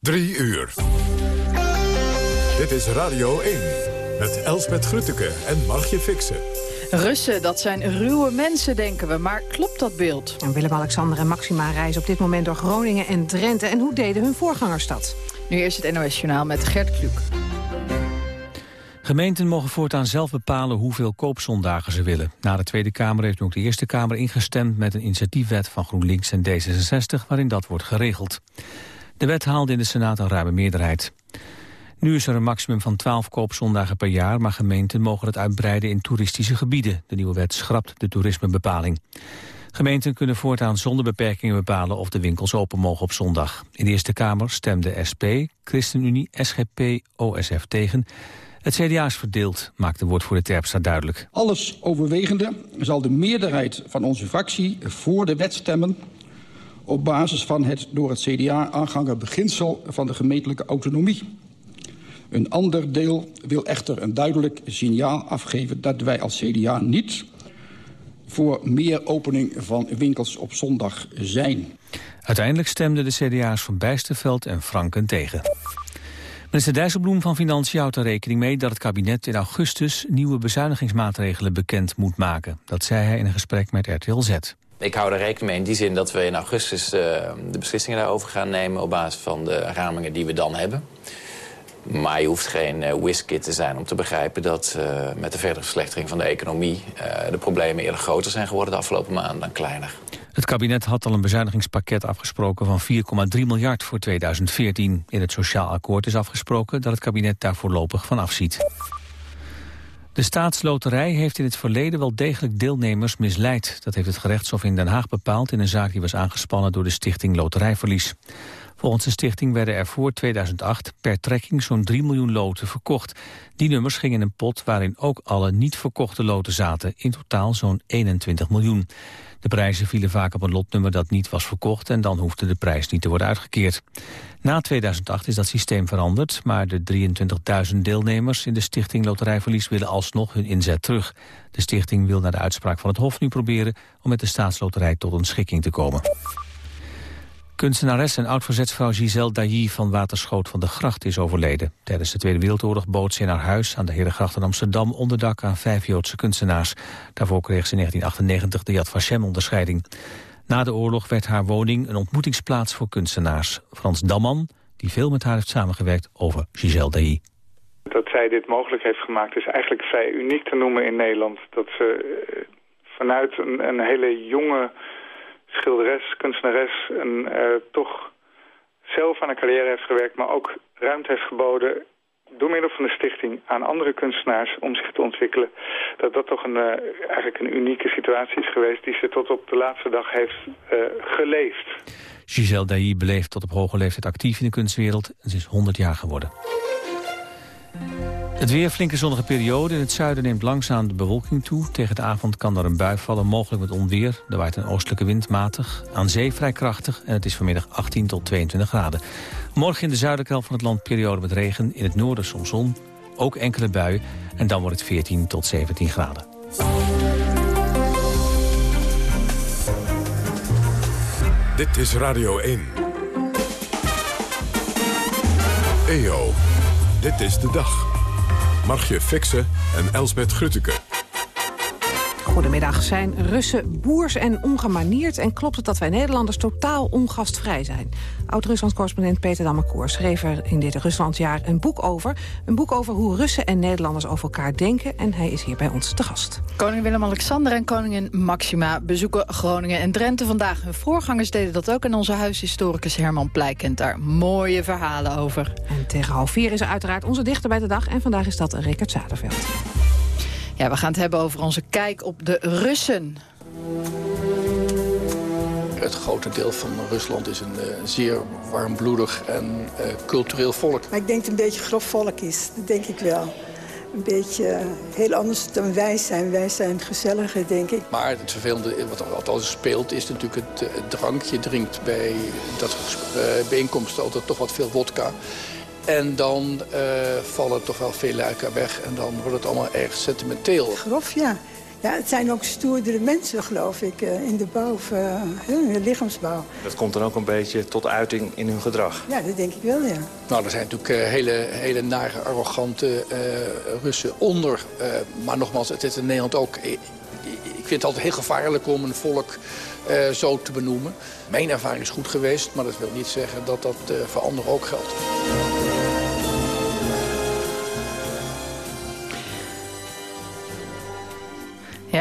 Drie uur. Dit is Radio 1 met Elsbeth Grutteke en Margje Fixen. Russen, dat zijn ruwe mensen, denken we. Maar klopt dat beeld? En Willem-Alexander en Maxima reizen op dit moment door Groningen en Drenthe. En hoe deden hun voorgangers dat? Nu eerst het NOS-journaal met Gert Kluk. Gemeenten mogen voortaan zelf bepalen hoeveel koopzondagen ze willen. Na de Tweede Kamer heeft nu ook de Eerste Kamer ingestemd... met een initiatiefwet van GroenLinks en D66 waarin dat wordt geregeld. De wet haalde in de Senaat een ruime meerderheid. Nu is er een maximum van 12 koopzondagen per jaar... maar gemeenten mogen het uitbreiden in toeristische gebieden. De nieuwe wet schrapt de toerismebepaling. Gemeenten kunnen voortaan zonder beperkingen bepalen... of de winkels open mogen op zondag. In de Eerste Kamer stemde SP, ChristenUnie, SGP, OSF tegen... Het CDA is verdeeld, maakt de woordvoerder Terpstra duidelijk. Alles overwegende zal de meerderheid van onze fractie voor de wet stemmen op basis van het door het CDA aangangen beginsel van de gemeentelijke autonomie. Een ander deel wil echter een duidelijk signaal afgeven dat wij als CDA niet voor meer opening van winkels op zondag zijn. Uiteindelijk stemden de CDA's van Bijsterveld en Franken tegen. Minister Dijsselbloem van Financiën houdt er rekening mee dat het kabinet in augustus nieuwe bezuinigingsmaatregelen bekend moet maken. Dat zei hij in een gesprek met RTL Z. Ik hou er rekening mee in die zin dat we in augustus uh, de beslissingen daarover gaan nemen... op basis van de ramingen die we dan hebben. Maar je hoeft geen uh, whiskit te zijn om te begrijpen dat uh, met de verdere verslechtering van de economie... de problemen eerder groter zijn geworden de afgelopen maanden dan kleiner. Het kabinet had al een bezuinigingspakket afgesproken van 4,3 miljard voor 2014. In het sociaal akkoord is afgesproken dat het kabinet daar voorlopig van afziet. De staatsloterij heeft in het verleden wel degelijk deelnemers misleid. Dat heeft het gerechtshof in Den Haag bepaald in een zaak die was aangespannen door de stichting Loterijverlies. Volgens de stichting werden er voor 2008 per trekking zo'n 3 miljoen loten verkocht. Die nummers gingen in een pot waarin ook alle niet verkochte loten zaten. In totaal zo'n 21 miljoen. De prijzen vielen vaak op een lotnummer dat niet was verkocht... en dan hoefde de prijs niet te worden uitgekeerd. Na 2008 is dat systeem veranderd... maar de 23.000 deelnemers in de Stichting Loterijverlies... willen alsnog hun inzet terug. De stichting wil naar de uitspraak van het Hof nu proberen... om met de staatsloterij tot een schikking te komen. Kunstenares en oud-verzetsvrouw Giselle Dailly van Waterschoot van de Gracht is overleden. Tijdens de Tweede Wereldoorlog bood ze in haar huis aan de Herengracht in Amsterdam onderdak aan vijf Joodse kunstenaars. Daarvoor kreeg ze in 1998 de Yad Vashem onderscheiding. Na de oorlog werd haar woning een ontmoetingsplaats voor kunstenaars. Frans Damman, die veel met haar heeft samengewerkt over Giselle Dailly. Dat zij dit mogelijk heeft gemaakt is eigenlijk vrij uniek te noemen in Nederland. Dat ze eh, vanuit een, een hele jonge schilderes, kunstenares... en uh, toch zelf aan een carrière heeft gewerkt... maar ook ruimte heeft geboden door middel van de stichting aan andere kunstenaars om zich te ontwikkelen, dat dat toch een, uh, eigenlijk een unieke situatie is geweest die ze tot op de laatste dag heeft uh, geleefd. Giselle Dailly beleeft tot op hoge leeftijd actief in de kunstwereld en ze is 100 jaar geworden. Het weer, flinke zonnige periode. In het zuiden neemt langzaam de bewolking toe. Tegen de avond kan er een bui vallen, mogelijk met onweer. Er waait een oostelijke wind matig. Aan zee vrij krachtig en het is vanmiddag 18 tot 22 graden. Morgen in de zuidelijke helft van het land periode met regen. In het noorden soms zon, ook enkele buien. En dan wordt het 14 tot 17 graden. Dit is Radio 1. EO, dit is de dag. Margje Fixen en Elsbeth Grutteke. Goedemiddag. Zijn Russen boers en ongemanierd? En klopt het dat wij Nederlanders totaal ongastvrij zijn? Oud-Rusland-correspondent Peter Dammerkoer schreef er in dit Ruslandjaar een boek over. Een boek over hoe Russen en Nederlanders over elkaar denken. En hij is hier bij ons te gast. Koning Willem-Alexander en koningin Maxima bezoeken Groningen en Drenthe vandaag. Hun voorgangers deden dat ook en onze huishistoricus Herman Pleij kent daar mooie verhalen over. En tegen half vier is er uiteraard onze dichter bij de dag. En vandaag is dat Rickert Zaderveld. Ja, we gaan het hebben over onze kijk op de Russen. Het grote deel van Rusland is een uh, zeer warmbloedig en uh, cultureel volk. Maar ik denk dat het een beetje grof volk is. Dat denk ik wel. Een beetje uh, heel anders dan wij zijn. Wij zijn gezelliger, denk ik. Maar het vervelende wat altijd speelt is natuurlijk het, het drankje. drinkt bij dat bijeenkomsten altijd toch wat veel wodka. En dan uh, vallen toch wel veel luiken weg. En dan wordt het allemaal erg sentimenteel. Grof, ja. Ja, het zijn ook stoerdere mensen, geloof ik, in de bouw, in de lichaamsbouw. Dat komt dan ook een beetje tot uiting in hun gedrag? Ja, dat denk ik wel, ja. Nou, er zijn natuurlijk hele, hele nare, arrogante Russen onder. maar nogmaals, het is in Nederland ook... Ik vind het altijd heel gevaarlijk om een volk uh, zo te benoemen. Mijn ervaring is goed geweest, maar dat wil niet zeggen dat dat uh, voor anderen ook geldt.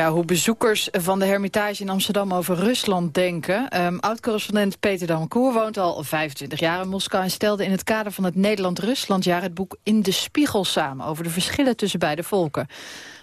Hoe bezoekers van de Hermitage in Amsterdam over Rusland denken. Um, Oud-correspondent Peter Damkoer woont al 25 jaar in Moskou... en stelde in het kader van het Nederland-Ruslandjaar het boek In de Spiegel samen... over de verschillen tussen beide volken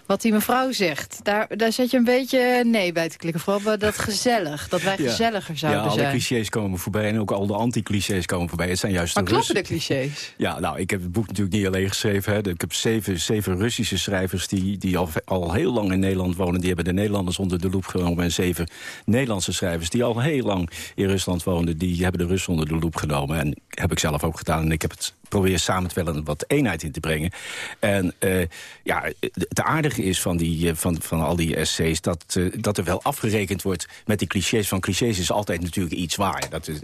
wat die mevrouw zegt. Daar, daar zet je een beetje nee bij te klikken. Vooral bij dat gezellig, dat wij gezelliger zouden zijn. Ja, alle clichés komen voorbij en ook al de anti-clichés komen voorbij. Het zijn juist maar de kloppen de clichés? Ja, nou, ik heb het boek natuurlijk niet alleen geschreven. Hè. Ik heb zeven, zeven Russische schrijvers die, die al, al heel lang in Nederland wonen. Die hebben de Nederlanders onder de loep genomen. En zeven Nederlandse schrijvers die al heel lang in Rusland woonden. Die hebben de Russen onder de loep genomen. En heb ik zelf ook gedaan. En ik heb het proberen samen wel een wat eenheid in te brengen. En uh, ja, het aardige is van, die, uh, van, van al die essays... Dat, uh, dat er wel afgerekend wordt met die clichés. Van clichés is altijd natuurlijk iets waar. Dat is,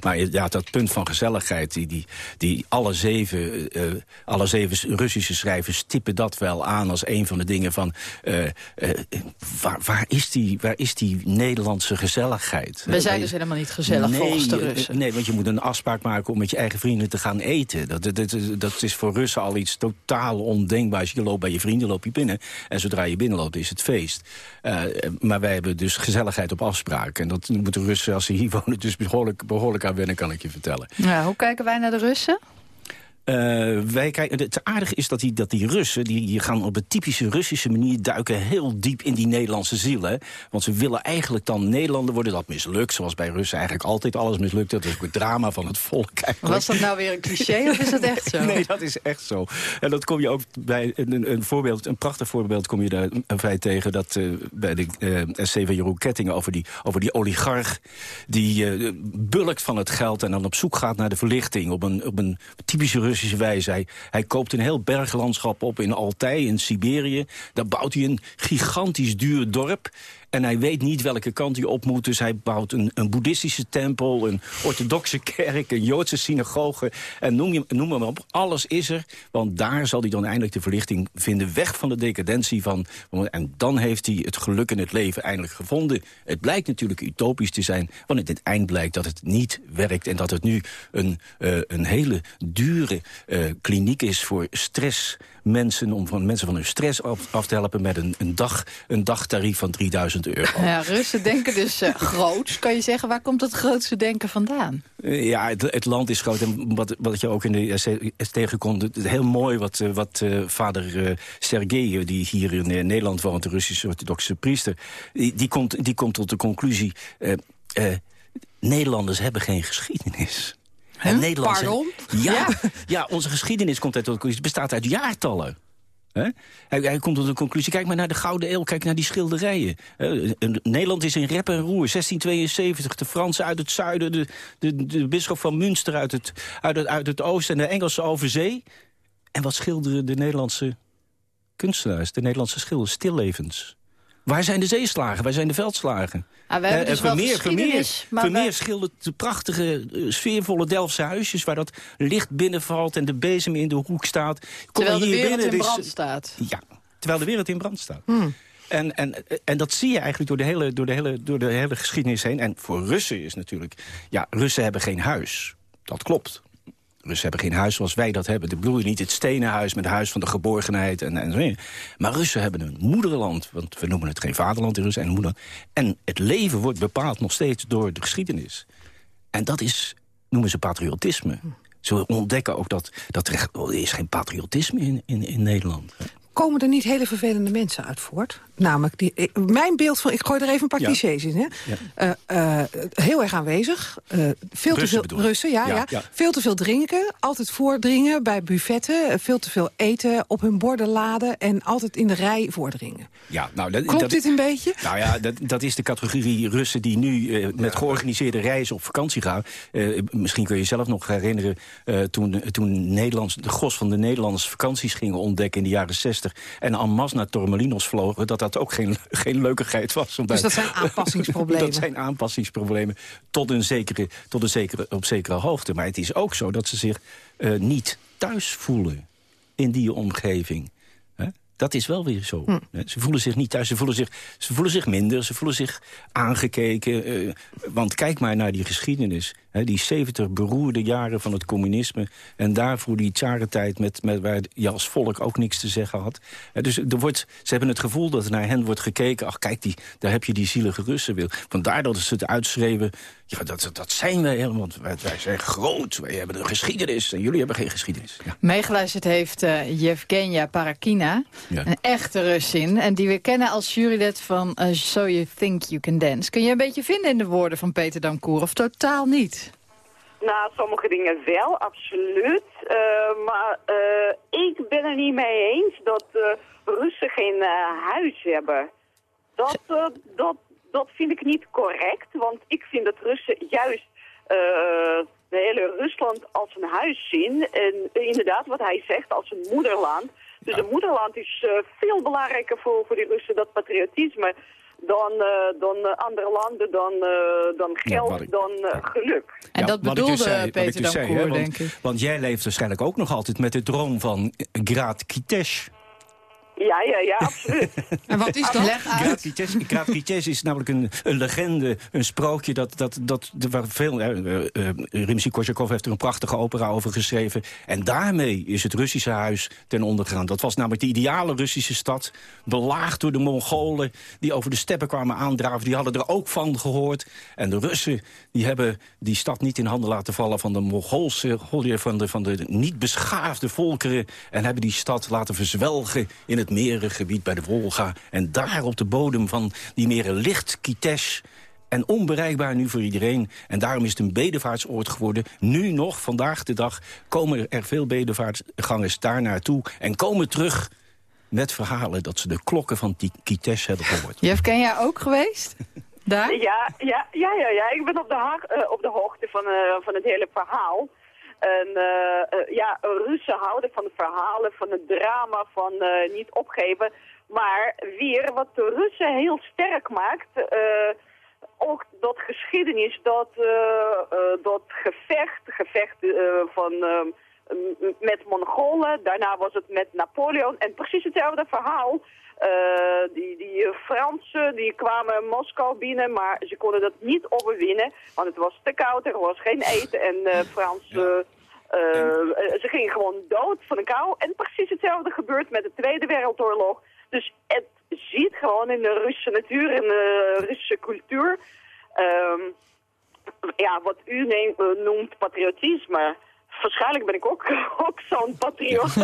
maar ja, dat punt van gezelligheid... die, die, die alle, zeven, alle zeven Russische schrijvers tippen dat wel aan... als een van de dingen van... waar, waar, is die, waar is die Nederlandse gezelligheid? We zijn dus helemaal niet gezellig nee, volgens de Russen. Nee, want je moet een afspraak maken om met je eigen vrienden te gaan eten. Dat, dat, is voor Russen al iets totaal ondenkbaars. Je loopt bij je vrienden, loop je binnen. En zodra je binnenloopt is het feest. Uh, maar wij hebben dus gezelligheid op afspraak. En dat moeten Russen, als ze hier wonen, dus behoorlijk, behoorlijk aan wennen, kan ik je vertellen. Ja, hoe kijken wij naar de Russen? Uh, wij kijken, het aardige is dat die, dat die Russen, die, gaan op een typische Russische manier duiken heel diep in die Nederlandse ziel. Hè? Want ze willen eigenlijk dan Nederlander worden. Dat mislukt, zoals bij Russen eigenlijk altijd alles mislukt. Dat is ook het drama van het volk eigenlijk. Was dat nou weer een cliché of is dat echt zo? nee, dat is echt zo. En dat kom je ook bij een, een voorbeeld, een prachtig voorbeeld kom je daar vrij tegen. Dat uh, bij de uh, SC van Jeroen Kettingen over die, over die oligarch die bulkt van het geld en dan op zoek gaat naar de verlichting op een, op een typische Russische wijze. Hij, hij koopt een heel berglandschap op in Altai, in Siberië. Daar bouwt hij een gigantisch duur dorp. En hij weet niet welke kant hij op moet. Dus hij bouwt een, een boeddhistische tempel, een orthodoxe kerk... een joodse synagoge. En noem, je, noem maar op, alles is er. Want daar zal hij dan eindelijk de verlichting vinden. Weg van de decadentie van... En dan heeft hij het geluk in het leven eindelijk gevonden. Het blijkt natuurlijk utopisch te zijn. Want in het eind blijkt dat het niet werkt. En dat het nu een, uh, een hele dure uh, kliniek is voor stress mensen... om van mensen van hun stress af, af te helpen met een, een, dag, een dagtarief van 3000 euro. Ja, Russen denken dus uh, groots. Kan je zeggen, waar komt het grootste denken vandaan? Uh, ja, het, het, land is groot. En wat, wat je ook in de essay tegenkomt... Het, heel mooi wat, uh, wat vader Sergei, die hier in Nederland woont... de Russische orthodoxe priester... die, die, komt, die komt tot de conclusie... Nederlanders hebben geen geschiedenis. En Nederlandse, Pardon? Ja, ja. ja, onze geschiedenis komt uit, bestaat uit jaartallen. Hij, komt tot de conclusie, kijk maar naar de Gouden Eeuw, kijk naar die schilderijen. Nederland is in rep en roer, 1672, de Fransen uit het zuiden... de, de, de bisschop van Münster uit het, uit, het, uit het oosten en de Engelsen over zee. En wat schilderen de Nederlandse kunstenaars, de Nederlandse schilders? Stillevens. Waar zijn de zeeslagen? Waar zijn de veldslagen? Ah, we hebben dus uh, Vermeer, Vermeer, Vermeer wij... schildert de prachtige, uh, sfeervolle Delftse huisjes... waar dat licht binnenvalt en de bezem in de hoek staat. Kom terwijl hier de wereld binnen, in brand is, staat. Ja, terwijl de wereld in brand staat. Hmm. En, en, en dat zie je eigenlijk door de, hele, door, de hele, door de hele geschiedenis heen. En voor Russen is natuurlijk... Ja, Russen hebben geen huis. Dat klopt. Russen hebben geen huis zoals wij dat hebben. Ik bedoel je niet het stenen huis met het huis van de geborgenheid. En, en. Maar Russen hebben een moederland. Want we noemen het geen vaderland in Russen. En, moeder. en het leven wordt bepaald nog steeds door de geschiedenis. En dat is, noemen ze patriotisme. Ze ontdekken ook dat, dat er, er is geen patriotisme in, in, in Nederland komen er niet hele vervelende mensen uit voort? Namelijk, die, ik, mijn beeld van... Ik gooi er even een paar ja. clichés in. Hè? Ja. Uh, uh, heel erg aanwezig. Uh, veel Russen te veel Russen, ja, ja, ja, Veel te veel drinken. Altijd voordringen bij buffetten. Veel te veel eten op hun borden laden. En altijd in de rij voordringen. Ja, nou, dat, Klopt dat, dit een beetje? Nou ja, dat, dat is de categorie Russen die nu met georganiseerde reizen op vakantie gaan. misschien kun je jezelf nog herinneren... toen, toen Nederlands, de gros van de Nederlandse vakanties gingen ontdekken in de jaren 60 1945 en en masse naar Tormelinos vlogen... dat dat ook geen, geen leukigheid was. Dus dat zijn aanpassingsproblemen? dat zijn aanpassingsproblemen tot een zekere, tot een zekere, op zekere hoogte. Maar het is ook zo dat ze zich uh, niet thuis voelen in die omgeving. Dat is wel weer zo. Hm. Ze voelen zich niet thuis, ze voelen zich, ze voelen zich minder, ze voelen zich aangekeken. Uh, want kijk maar naar die geschiedenis. Die 70 beroerde jaren van het communisme. En daarvoor die tsarentijd met, met, waar je als volk ook niks te zeggen had. dus er wordt, ze hebben het gevoel dat er naar hen wordt gekeken. Ach kijk, die, daar heb je die zielige Russen wil. Vandaar dat ze het uitschreven. Ja, dat, dat zijn wij helemaal. Want wij, wij, zijn groot. Wij hebben een geschiedenis. En jullie hebben geen geschiedenis. Ja. Meegeluisterd heeft uh, Yevgenia Parakina. Een echte Russin. En die we kennen als jurylid van uh, So You Think You Can Dance. Kun je een beetje vinden in de woorden van Peter Dankour? Of totaal niet? Nou, sommige dingen wel, absoluut. Uh, maar uh, ik ben er niet mee eens dat uh, Russen geen huis hebben. Dat, dat, dat vind ik niet correct, want ik vind dat Russen juist de hele Rusland als een huis zien. En inderdaad, wat hij zegt, als een moederland. Dus een moederland is veel belangrijker voor, voor die Russen, dat patriotisme dan, uh, dan uh, andere landen, dan, uh, dan geld, ja, ik, dan geluk. En ja, dat bedoelde dus zei, Peter dus zei, denk ik. Want jij leeft waarschijnlijk ook nog altijd met de droom van Graat Kitesh. Ja, ja, ja, absoluut. en wat is dat? Leg uit. is namelijk een, een legende, een sprookje... dat, dat, dat, waar veel, uh, uh, Rimsky-Korsakov heeft er een prachtige opera over geschreven. En daarmee is het Russische huis ten onder gegaan. Dat was namelijk de ideale Russische stad. Belaagd door de Mongolen die over de steppen kwamen aandraven. Die hadden er ook van gehoord. En de Russen die hebben die stad niet in handen laten vallen... van de Mongoolse, van de, van de niet beschaafde volkeren... en hebben die stad laten verzwelgen in het het merengebied bij de Volga. En daar op de bodem van die meren ligt Kitesh. En onbereikbaar nu voor iedereen. En daarom is het een bedevaartsoord geworden. Nu nog, vandaag de dag, komen er veel bedevaartgangers daar naartoe... en komen terug met verhalen dat ze de klokken van die Kitesh hebben gehoord. Jeff, ken jij ook geweest? Daar? Ja, ja, ja, ja, ja. ik ben op de, uh, op de hoogte van, uh, van het hele verhaal. En uh, ja, Russen houden van verhalen, van het drama, van uh, niet opgeven. Maar weer wat de Russen heel sterk maakt, ook dat geschiedenis, dat, dat gevecht, gevecht van, met Mongolen, daarna was het met Napoleon. En precies hetzelfde verhaal. Uh, die, die Fransen die kwamen Moskou binnen, maar ze konden dat niet overwinnen. Want het was te koud, er was geen eten en uh, Fransen... Uh, ze gingen gewoon dood van de kou. En precies hetzelfde gebeurt met de Tweede Wereldoorlog. Dus het ziet gewoon in de Russische natuur en de Russische cultuur... Um, ja, wat u neemt, noemt patriotisme waarschijnlijk ben ik ook, ook zo'n patriot.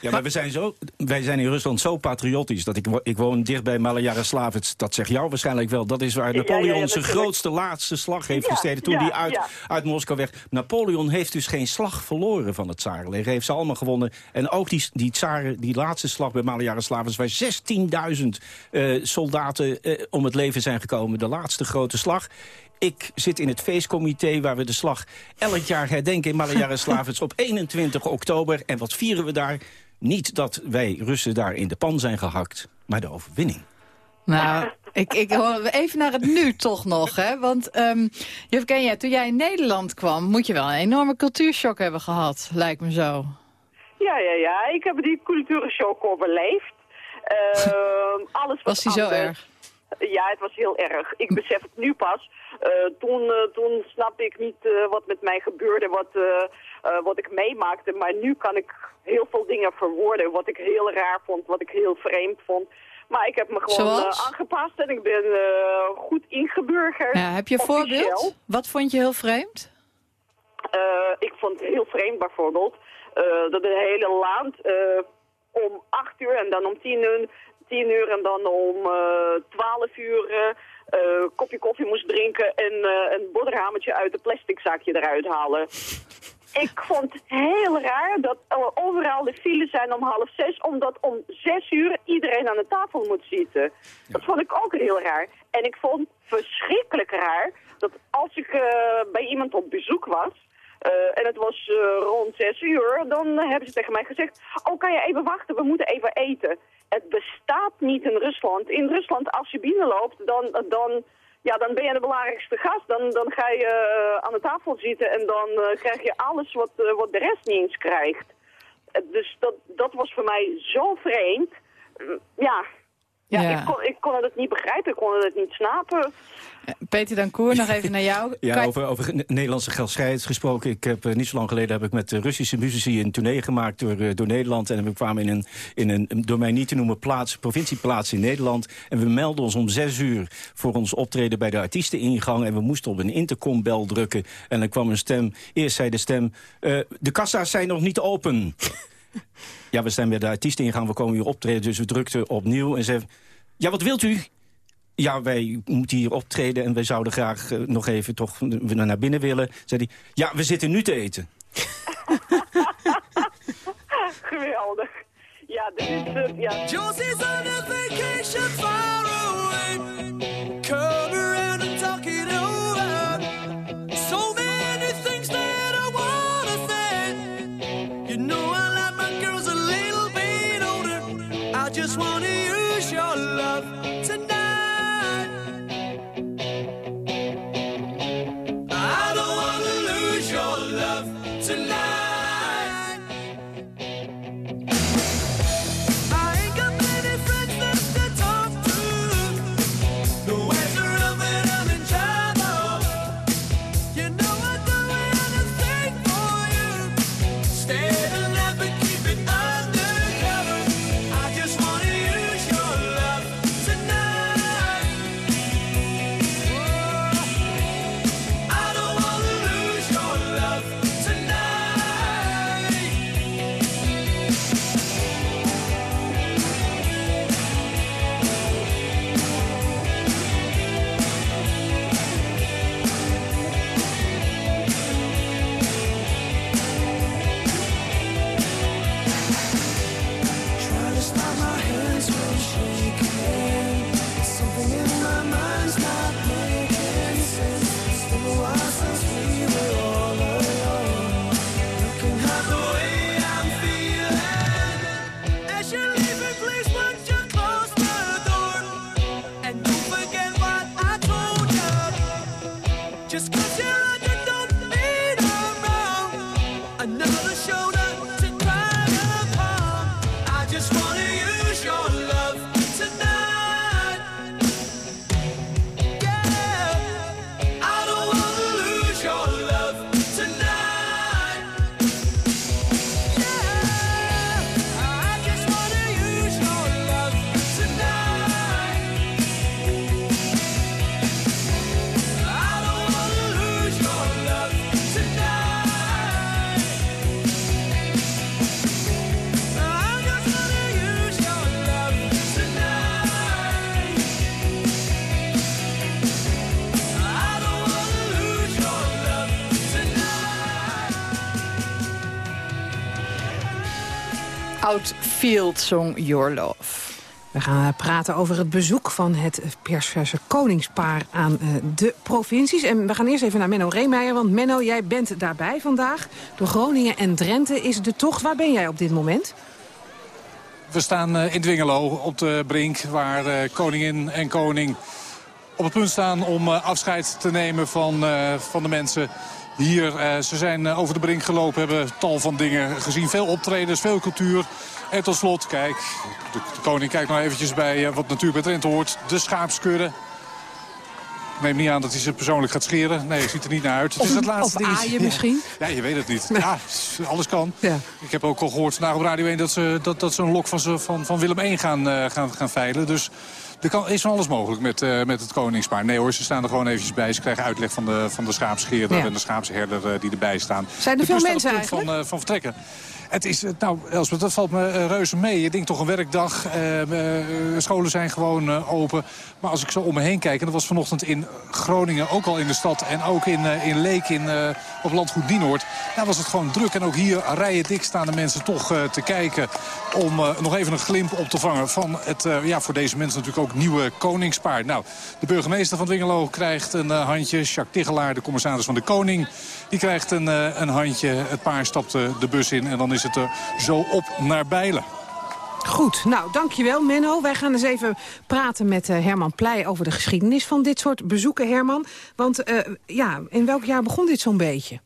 ja, maar we zijn zo, wij zijn in Rusland zo patriotisch... dat ik, ik woon dicht bij Malajara-Slavets. Dat zegt jou waarschijnlijk wel. Dat is waar Napoleon ja, zijn grootste laatste slag heeft gestreden... toen hij uit, uit Moskou weg... Napoleon heeft dus geen slag verloren van het tsarenleger. heeft ze allemaal gewonnen. En ook die, die, tsaren, die laatste slag bij Malajara-Slavets... waar 16.000 uh, soldaten uh, om het leven zijn gekomen. De laatste grote slag. Ik zit in het feestcomité waar we de slag elk jaar herdenken in Malajara Slavets op 21 oktober. En wat vieren we daar? Niet dat wij Russen daar in de pan zijn gehakt, maar de overwinning. Nou, ik, ik hoor even naar het nu toch nog, hè? Want um, Jevgenia, toen jij in Nederland kwam, moet je wel een enorme cultuurshock hebben gehad, lijkt me zo. Ja, ja, ja. Ik heb die cultuurshock overleefd. Uh, alles was die zo erg? Ja, het was heel erg. Ik besef het nu pas. Uh, toen, uh, toen snapte ik niet uh, wat met mij gebeurde, wat, wat ik meemaakte. Maar nu kan ik heel veel dingen verwoorden. Wat ik heel raar vond, wat ik heel vreemd vond. Maar ik heb me gewoon aangepast en ik ben goed ingeburgerd. Ja, heb je een voorbeeld? Wat vond je heel vreemd? ik vond het heel vreemd bijvoorbeeld dat de hele land om acht uur en dan om tien uur tien uur en dan om uh, twaalf uur uh, kopje koffie moest drinken en uh, een boterhammetje uit het plastic zakje eruit halen. Ik vond het heel raar dat overal de files zijn om half zes, omdat om zes uur iedereen aan de tafel moet zitten. Dat vond ik ook heel raar. En ik vond verschrikkelijk raar dat als ik bij iemand op bezoek was, en het was rond zes uur, dan hebben ze tegen mij gezegd... oh, kan je even wachten, we moeten even eten. Het bestaat niet in Rusland. In Rusland, als je binnenloopt, dan, dan, ja, dan ben je de belangrijkste gast. Dan, dan ga je aan de tafel zitten en dan krijg je alles wat, wat de rest niet eens krijgt. dus dat, dat was voor mij zo vreemd. ja, ja, Ik, kon, ik kon het niet begrijpen, ik kon het niet snappen. Peter Dancour, nog even naar jou. Ja, over, over Nederlandse geldscheid gesproken. Ik heb uh, niet zo lang geleden heb ik met de Russische muzici een tournee gemaakt door, uh, door Nederland. En we kwamen in een, in een, door mij niet te noemen, plaats, provincieplaats in Nederland. En we melden ons om zes uur voor ons optreden bij de artiesteningang. En we moesten op een intercombel drukken. En dan kwam een stem, eerst zei de stem, uh, de kassa's zijn nog niet open. ja, we zijn bij de artiesteningang, we komen hier optreden. Dus we drukten opnieuw en zeiden, ja, wat wilt u? ja, wij moeten hier optreden en wij zouden graag uh, nog even toch naar binnen willen. Zei hij, ja, we zitten nu te eten. Geweldig. Ja, dit is... Uh, ja. Field Song Your Love. We gaan praten over het bezoek van het persverse koningspaar aan uh, de provincies. En we gaan eerst even naar Menno Reemeijer, want Menno, jij bent daarbij vandaag. Door Groningen en Drenthe is de tocht. Waar ben jij op dit moment? We staan uh, in Dwingelo op de brink waar koningin en koning op het punt staan om afscheid te nemen van, van de mensen hier. ze zijn over de brink gelopen, hebben tal van dingen gezien. Veel optredens, veel cultuur. En tot slot, kijk, de, koning kijkt nog eventjes bij uh, wat natuur bij Drenthe hoort. De schaapskudde. Ik neem niet aan dat hij ze persoonlijk gaat scheren. Nee, het ziet er niet naar uit. Het of, is het laatste of aaien misschien? Ja, je weet het niet. Ja, alles kan. Ja. Ik heb ook al gehoord vandaag op Radio 1 dat ze, dat, dat ze een lok van, ze, van, van Willem 1 gaan, uh, gaan, gaan veilen. Dus er kan, is van alles mogelijk met, uh, met het koningspaar. Nee hoor, ze staan er gewoon eventjes bij. Ze krijgen uitleg van de, van de en de schaapsherder uh, die erbij staan. Zijn er veel mensen eigenlijk? Van, van vertrekken. Het is, nou, Elspeth, dat valt me uh, reuze mee. Je denkt toch een werkdag. Uh, scholen zijn gewoon open. Maar als ik zo om me heen kijk... en dat was vanochtend in Groningen, ook al in de stad... en ook in, in Leek in, op landgoed Nienoord... daar was het gewoon druk. En ook hier rijen dik staan de mensen toch te kijken... om nog even een glimp op te vangen van het, ja, voor deze mensen natuurlijk ook nieuwe koningspaard. Nou, de burgemeester van Dwingelo krijgt een handje. Jacques Tigelaar, de commissaris van de Koning, die krijgt een, een handje. Het paard stapt de bus in en dan is het zo op naar Bijlen. Goed, nou, dankjewel Menno. Wij gaan eens even praten met uh, Herman Pleij over de geschiedenis van dit soort bezoeken, Herman. Want uh, ja, in welk jaar begon dit zo'n beetje?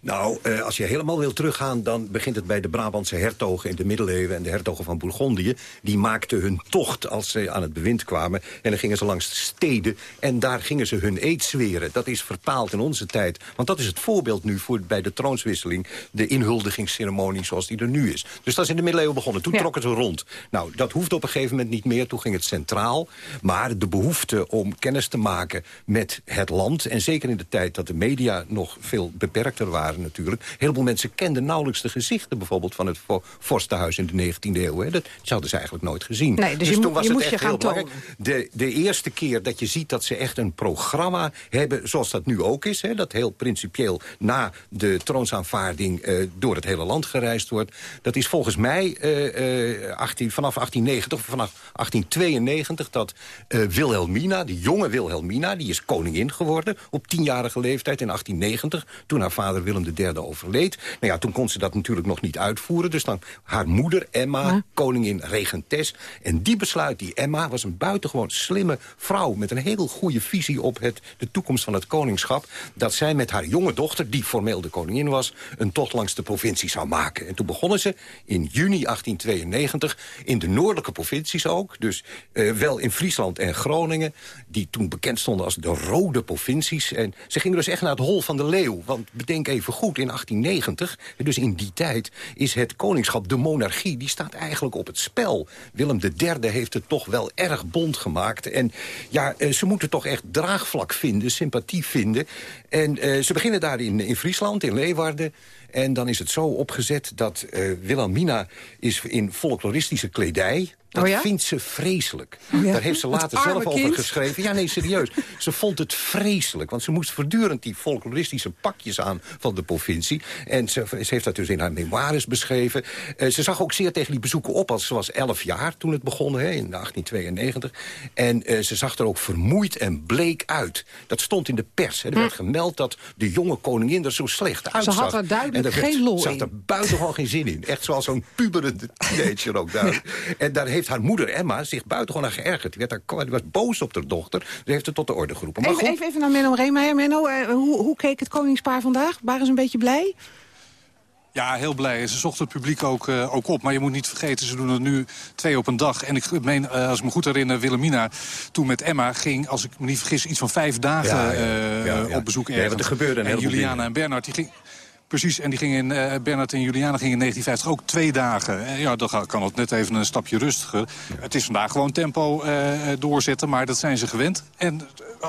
Nou, uh, als je helemaal wil teruggaan... dan begint het bij de Brabantse hertogen in de middeleeuwen... en de hertogen van Bourgondië. Die maakten hun tocht als ze aan het bewind kwamen. En dan gingen ze langs de steden en daar gingen ze hun eed zweren. Dat is verpaald in onze tijd. Want dat is het voorbeeld nu voor bij de troonswisseling... de inhuldigingsceremonie zoals die er nu is. Dus dat is in de middeleeuwen begonnen. Toen ja. trokken ze rond. Nou, dat hoeft op een gegeven moment niet meer. Toen ging het centraal. Maar de behoefte om kennis te maken met het land... en zeker in de tijd dat de media nog veel beperkter waren natuurlijk... heel veel mensen kenden nauwelijks de gezichten... bijvoorbeeld van het vorstenhuis in de 19e eeuw. Hè. Dat hadden ze eigenlijk nooit gezien. Nee, dus, dus je, toen was je het echt heel belangrijk. De, de eerste keer dat je ziet dat ze echt een programma hebben... zoals dat nu ook is, hè, dat heel principieel na de troonsaanvaarding... Uh, door het hele land gereisd wordt... dat is volgens mij uh, uh, 18, vanaf 1890 of vanaf 1892 dat uh, Wilhelmina, de jonge Wilhelmina... die is koningin geworden op tienjarige leeftijd in 1890... toen haar vader Willem III overleed. Nou ja, toen kon ze dat natuurlijk nog niet uitvoeren. Dus dan haar moeder Emma, ja. koningin regentes. En die besluit, die Emma, was een buitengewoon slimme vrouw... met een heel goede visie op het, de toekomst van het koningschap... dat zij met haar jonge dochter, die formeel de koningin was... een tocht langs de provincie zou maken. En toen begonnen ze in juni 1892 in de noordelijke provincies ook. Dus uh, wel in Friesland en Groningen. Die toen bekend stonden als de rode provincies. En ze gingen dus echt naar het hol van de leeuw. Want bedenk even goed, in 1890, dus in die tijd... is het koningschap, de monarchie, die staat eigenlijk op het spel. Willem III heeft het toch wel erg bond gemaakt. En ja, uh, ze moeten toch echt draagvlak vinden, sympathie vinden. En uh, ze beginnen daar in, in Friesland, in Leeuwarden... En dan is het zo opgezet dat uh, Wilhelmina is in folkloristische kledij... Dat oh ja? vindt ze vreselijk. Oh ja? Daar heeft ze later zelf kind. over geschreven. Ja, nee, serieus. ze vond het vreselijk. Want ze moest voortdurend die folkloristische pakjes aan van de provincie. En ze, ze heeft dat dus in haar memoires beschreven. Uh, ze zag ook zeer tegen die bezoeken op. Als ze was elf jaar toen het begon, hè, in 1892. En uh, ze zag er ook vermoeid en bleek uit. Dat stond in de pers. Hè. Er hm. werd gemeld dat de jonge koningin er zo slecht uitzag. Ze had er duidelijk geen lol Ze had er buitengewoon geen zin in. Echt zoals zo'n puberende teenager ook duidelijk. En daar heeft heeft haar moeder Emma zich buitengewoon aan geërgerd. Die, werd daar, die was boos op haar dochter. Die heeft het tot de orde geroepen. Maar even, even, even naar Menno Reemeijer. Menno, uh, hoe, hoe keek het koningspaar vandaag? Waren ze een beetje blij? Ja, heel blij. Ze zochten het publiek ook, uh, ook op. Maar je moet niet vergeten, ze doen het nu twee op een dag. En ik meen, uh, als ik me goed herinner, Wilhelmina toen met Emma ging... als ik me niet vergis, iets van vijf dagen ja, ja, ja, uh, op bezoek ergens. Ja, want er gebeurde een en Juliana en Bernard, die ging... Precies, en die gingen, uh, Bernard en Juliana gingen in 1950 ook twee dagen. Uh, ja, dan kan het net even een stapje rustiger. Het is vandaag gewoon tempo uh, doorzetten, maar dat zijn ze gewend. En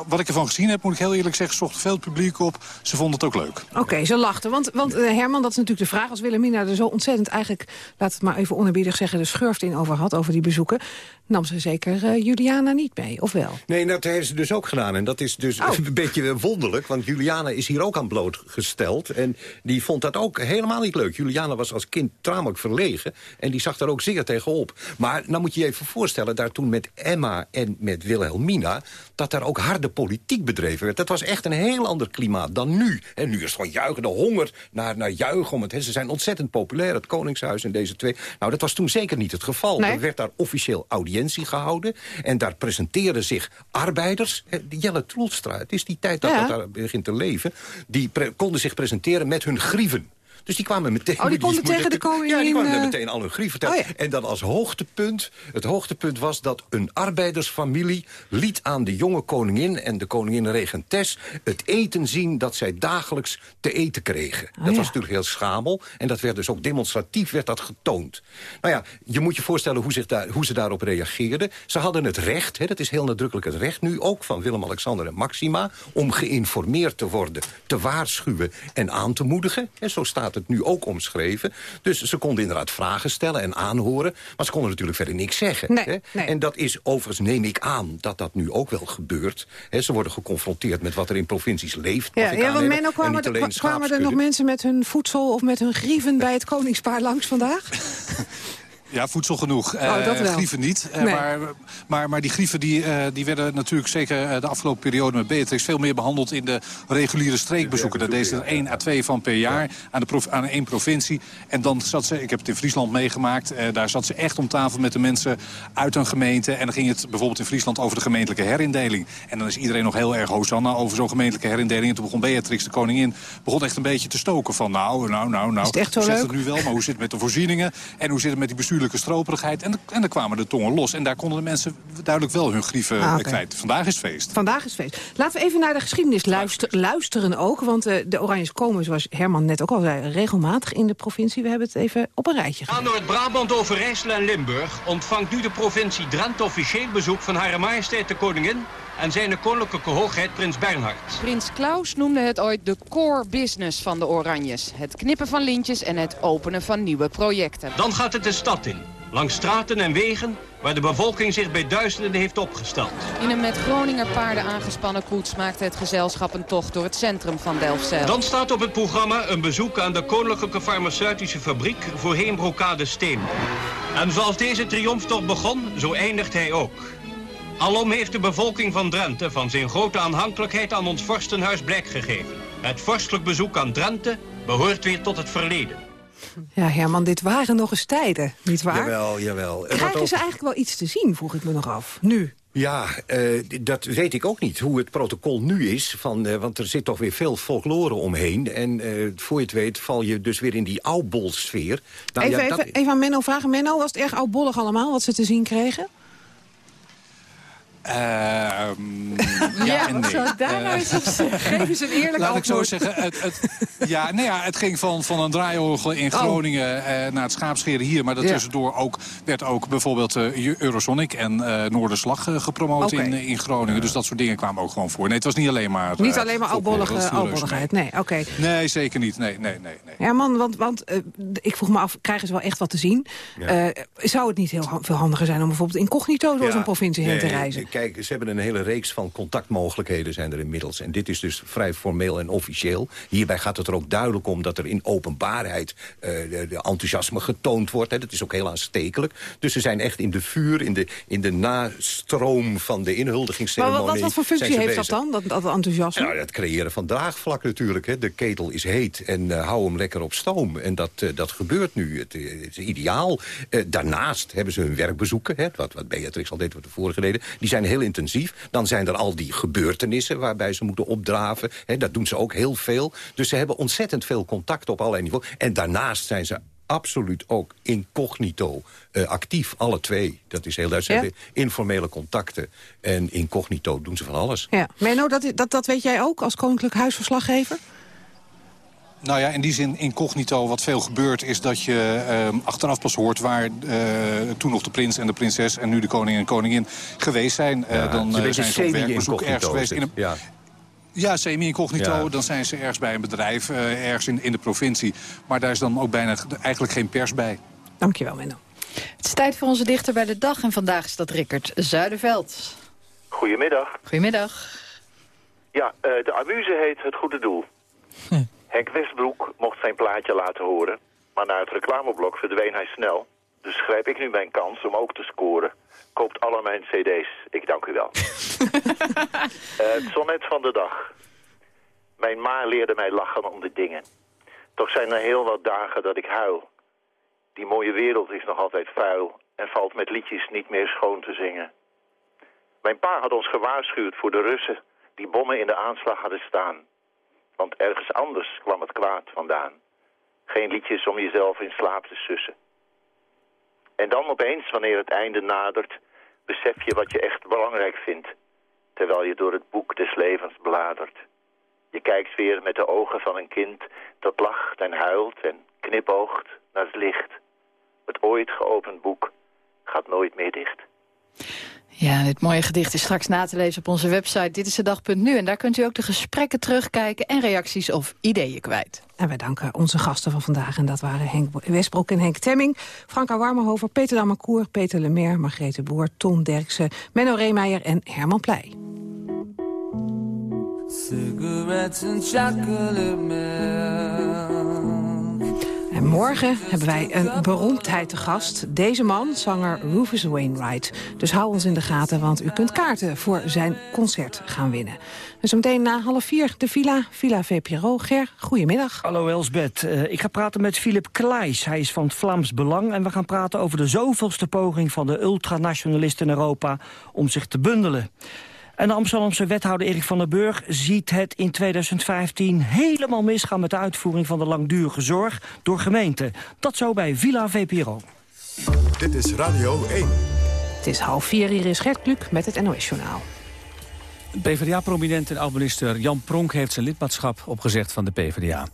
wat ik ervan gezien heb, moet ik heel eerlijk zeggen... zocht veel publiek op. Ze vonden het ook leuk. Oké, okay, ze lachten. Want, want Herman, dat is natuurlijk de vraag. Als Wilhelmina er zo ontzettend eigenlijk, laat het maar even onerbiedig zeggen... de schurft in over had, over die bezoeken... nam ze zeker Juliana niet mee, of wel? Nee, dat heeft ze dus ook gedaan. En dat is dus oh. een beetje wonderlijk. Want Juliana is hier ook aan blootgesteld. En die vond dat ook helemaal niet leuk. Juliana was als kind tamelijk verlegen en die zag daar ook zeer tegenop. Maar nou moet je je even voorstellen, daar toen met Emma en met Wilhelmina... dat daar ook harde politiek bedreven werd. Dat was echt een heel ander klimaat dan nu. En nu is het gewoon juichen, de honger naar, naar juichen. Om het, ze zijn ontzettend populair, het Koningshuis en deze twee. Nou, dat was toen zeker niet het geval. Nee. Er werd daar officieel audiëntie gehouden. En daar presenteerden zich arbeiders. Jelle Troelstra, het is die tijd dat ja. dat daar begint te leven. Die konden zich presenteren met hun grieven. Dus die kwamen meteen... Oh, die konden tegen de koningin... Ja, die kwamen uh... meteen al hun grief vertellen. Oh, ja. En dan als hoogtepunt... Het hoogtepunt was dat een arbeidersfamilie liet aan de jonge koningin... en de koningin regentes het eten zien dat zij dagelijks te eten kregen. Oh, dat ja. was natuurlijk heel schamel. En dat werd dus ook demonstratief werd dat getoond. Nou ja, je moet je voorstellen hoe, zich daar, hoe ze daarop reageerden. Ze hadden het recht, hè, dat is heel nadrukkelijk het recht nu... ook van Willem-Alexander en Maxima... om geïnformeerd te worden, te waarschuwen en aan te moedigen. En zo staat staat het nu ook omschreven. Dus ze konden inderdaad vragen stellen en aanhoren. Maar ze konden natuurlijk verder niks zeggen. Nee, hè? nee. En dat is overigens, neem ik aan, dat dat nu ook wel gebeurt. Hè, ze worden geconfronteerd met wat er in provincies leeft. Ja, ja want. Menno, En kwamen, er, kwamen er nog mensen met hun voedsel of met hun grieven bij het koningspaar langs vandaag? Ja, voedsel genoeg. Oh, dat Eh, wel. grieven niet. Eh, Nee. maar, maar, maar die grieven die, eh, die werden natuurlijk zeker eh, de afgelopen periode met Beatrix... veel meer behandeld in de reguliere streekbezoeken. Daar deed ze er één à twee van per jaar aan, de prof- aan één provincie. En dan zat ze, ik heb het in Friesland meegemaakt... eh, daar zat ze echt om tafel met de mensen uit een gemeente. En dan ging het bijvoorbeeld in Friesland over de gemeentelijke herindeling. En dan is iedereen nog heel erg hosanna over zo'n gemeentelijke herindeling. En toen begon Beatrix, de koningin, begon echt een beetje te stoken van... nou, nou, nou, nou, Is het echt zo hoe zit leuk? het nu wel, maar hoe zit het met de voorzieningen? En hoe zit het met die bestuurlijke stroperigheid? En, en dan kwamen de tongen los. En daar konden de mensen duidelijk wel hun grieven Ah, eh, kwijt. Vandaag is feest. Vandaag is feest. Laten we even naar de geschiedenis luister- luisteren ook. Want eh, de Oranjes komen, zoals Herman net ook al zei, regelmatig in de provincie. We hebben het even op een rijtje gezet. Aan Noord-Brabant, Overijssel en Limburg ontvangt nu de provincie Drenthe officieel bezoek van Hare Majesteit de Koningin en zijn koninklijke hoogheid Prins Bernhard. Prins Klaus noemde het ooit de core business van de Oranjes. Het knippen van lintjes en het openen van nieuwe projecten. Dan gaat het de stad in, langs straten en wegen waar de bevolking zich bij duizenden heeft opgesteld. In een met Groninger paarden aangespannen koets maakte het gezelschap een tocht door het centrum van Delfzijl. Dan staat op het programma een bezoek aan de Koninklijke Farmaceutische Fabriek voorheen Brocade Steen. En zoals deze triomftocht begon, zo eindigt hij ook. Alom heeft de bevolking van Drenthe van zijn grote aanhankelijkheid aan ons vorstenhuis blijk gegeven. Het vorstelijk bezoek aan Drenthe behoort weer tot het verleden. Ja, Herman, dit waren nog eens tijden, niet waar? Jawel, jawel. Krijgen ook- ze eigenlijk wel iets te zien, vroeg ik me nog af. Nu. Ja, eh, dat weet ik ook niet, hoe het protocol nu is. Van, eh, want er zit toch weer veel folklore omheen. En eh, voor je het weet val je dus weer in die oudbolsfeer. Nou, even, ja, dat- even, even aan Menno vragen. Menno, was het erg oudbollig allemaal wat ze te zien kregen? Ehm, Ja, ja, en wat nee. zou ik daar nou eens op zeggen? Geef eens een eerlijk Laat ik zo zeggen, het, het, ja, nee, ja, het ging van, van een draaiorgel in Oh. Groningen eh, naar het schaapscheren hier. Maar Ja. daartussendoor ook, werd ook bijvoorbeeld eh, Eurosonic en eh Noorderslag eh, gepromoot in, in Groningen. Dus dat soort dingen kwamen ook gewoon voor. Nee, het was niet alleen maar... Niet eh, alleen maar reuze oudbolligheid. Nee, oké. Nee, zeker niet. Nee, nee, nee. nee. Herman, want, want eh, ik vroeg me af, krijgen ze wel echt wat te zien? Eh, zou het niet heel ha- veel handiger zijn om bijvoorbeeld incognito door Ja, zo'n provincie heen te nee, reizen? Kijk, ze hebben een hele reeks van contactmogelijkheden zijn er inmiddels. En dit is dus vrij formeel en officieel. Hierbij gaat het er ook duidelijk om dat er in openbaarheid eh, de, de enthousiasme getoond wordt. Hè. Dat is ook heel aanstekelijk. Dus ze zijn echt in de vuur, in de, in de nastroom van de Maar inhuldigingsceremonie. wat, wat voor functie heeft dat dan, dat, dat enthousiasme? Nou, het creëren van draagvlak natuurlijk. Hè. De ketel is heet en eh, hou hem lekker op stoom. En dat, eh, dat gebeurt nu. Het, het is ideaal. Daarnaast hebben ze hun werkbezoeken. Hè, wat, wat Beatrix al deed, wat de vorige deden. Die zijn heel intensief. Dan zijn er al die gebeurtenissen waarbij ze moeten opdraven. Hè, dat doen ze ook heel veel. Dus ze hebben ontzettend veel contact op allerlei niveaus. En daarnaast zijn ze absoluut ook incognito eh, actief. Alle twee. Dat is heel duidelijk. Ja. informele contacten. En incognito doen ze van alles. Ja. Menno, dat, dat, dat weet jij ook als koninklijk huisverslaggever? Nou ja, in die zin incognito wat veel gebeurt... is dat je ehm, achteraf pas hoort waar eh, toen nog de prins en de prinses... en nu de koning en koningin geweest zijn. Eh, Ja, dan eh, zijn ze op werkbezoek ergens geweest. In een. Ja. ja, semi-incognito. Ja. Dan zijn ze ergens bij een bedrijf, eh, ergens in, in de provincie. Maar daar is dan ook bijna eigenlijk geen pers bij. Dankjewel, Menno. Het is tijd voor onze dichter bij de dag. En vandaag is dat Rickert Zuiderveld. Goedemiddag. Goedemiddag. Ja, eh, de amuse heet Het Goede Doel. Henk Westbroek mocht zijn plaatje laten horen, maar na het reclameblok verdween hij snel. Dus grijp ik nu mijn kans om ook te scoren. Koopt alle mijn cd's. Ik dank u wel. Eh, het sonnet van de dag. Mijn ma leerde mij lachen om de dingen. Toch zijn er heel wat dagen dat ik huil. Die mooie wereld is nog altijd vuil en valt met liedjes niet meer schoon te zingen. Mijn pa had ons gewaarschuwd voor de Russen die bommen in de aanslag hadden staan. Want ergens anders kwam het kwaad vandaan. Geen liedjes om jezelf in slaap te sussen. En dan opeens, wanneer het einde nadert, besef je wat je echt belangrijk vindt. Terwijl je door het boek des levens bladert. Je kijkt weer met de ogen van een kind dat lacht en huilt en knipoogt naar het licht. Het ooit geopend boek gaat nooit meer dicht. Ja, dit mooie gedicht is straks na te lezen op onze website Dit is de dag.nu. En daar kunt u ook de gesprekken terugkijken en reacties of ideeën kwijt. En wij danken onze gasten van vandaag. En dat waren Henk Westbroek en Henk Temming. Franka Warmerhover, Peter Damancour, Peter Lemer, Margrethe Boer, Tom Derksen, Menno Reemeijer en Herman Pleij. Cigarettes and chocolate en morgen hebben wij een beroemdheid te gast. Deze man, zanger Rufus Wainwright. Dus hou ons in de gaten, want u kunt kaarten voor zijn concert gaan winnen. En zo meteen na half vier de Villa, Villa VPRO. Ger, goedemiddag. Hallo Elsbeth. Uh, ik ga praten met Philip Kleijs. Hij is van het Vlaams Belang. En we gaan praten over de zoveelste poging van de ultranationalisten in Europa... om zich te bundelen. En de Amsterdamse wethouder Erik van der Burg ziet het in 2015 helemaal misgaan met de uitvoering van de langdurige zorg door gemeenten. Dat zo bij Villa VPRO. Dit is Radio 1. Het is half vier, hier is Gert Kluk met het NOS-journaal. PvdA-prominent en oud-minister Jan Pronk heeft zijn lidmaatschap opgezegd van de PvdA.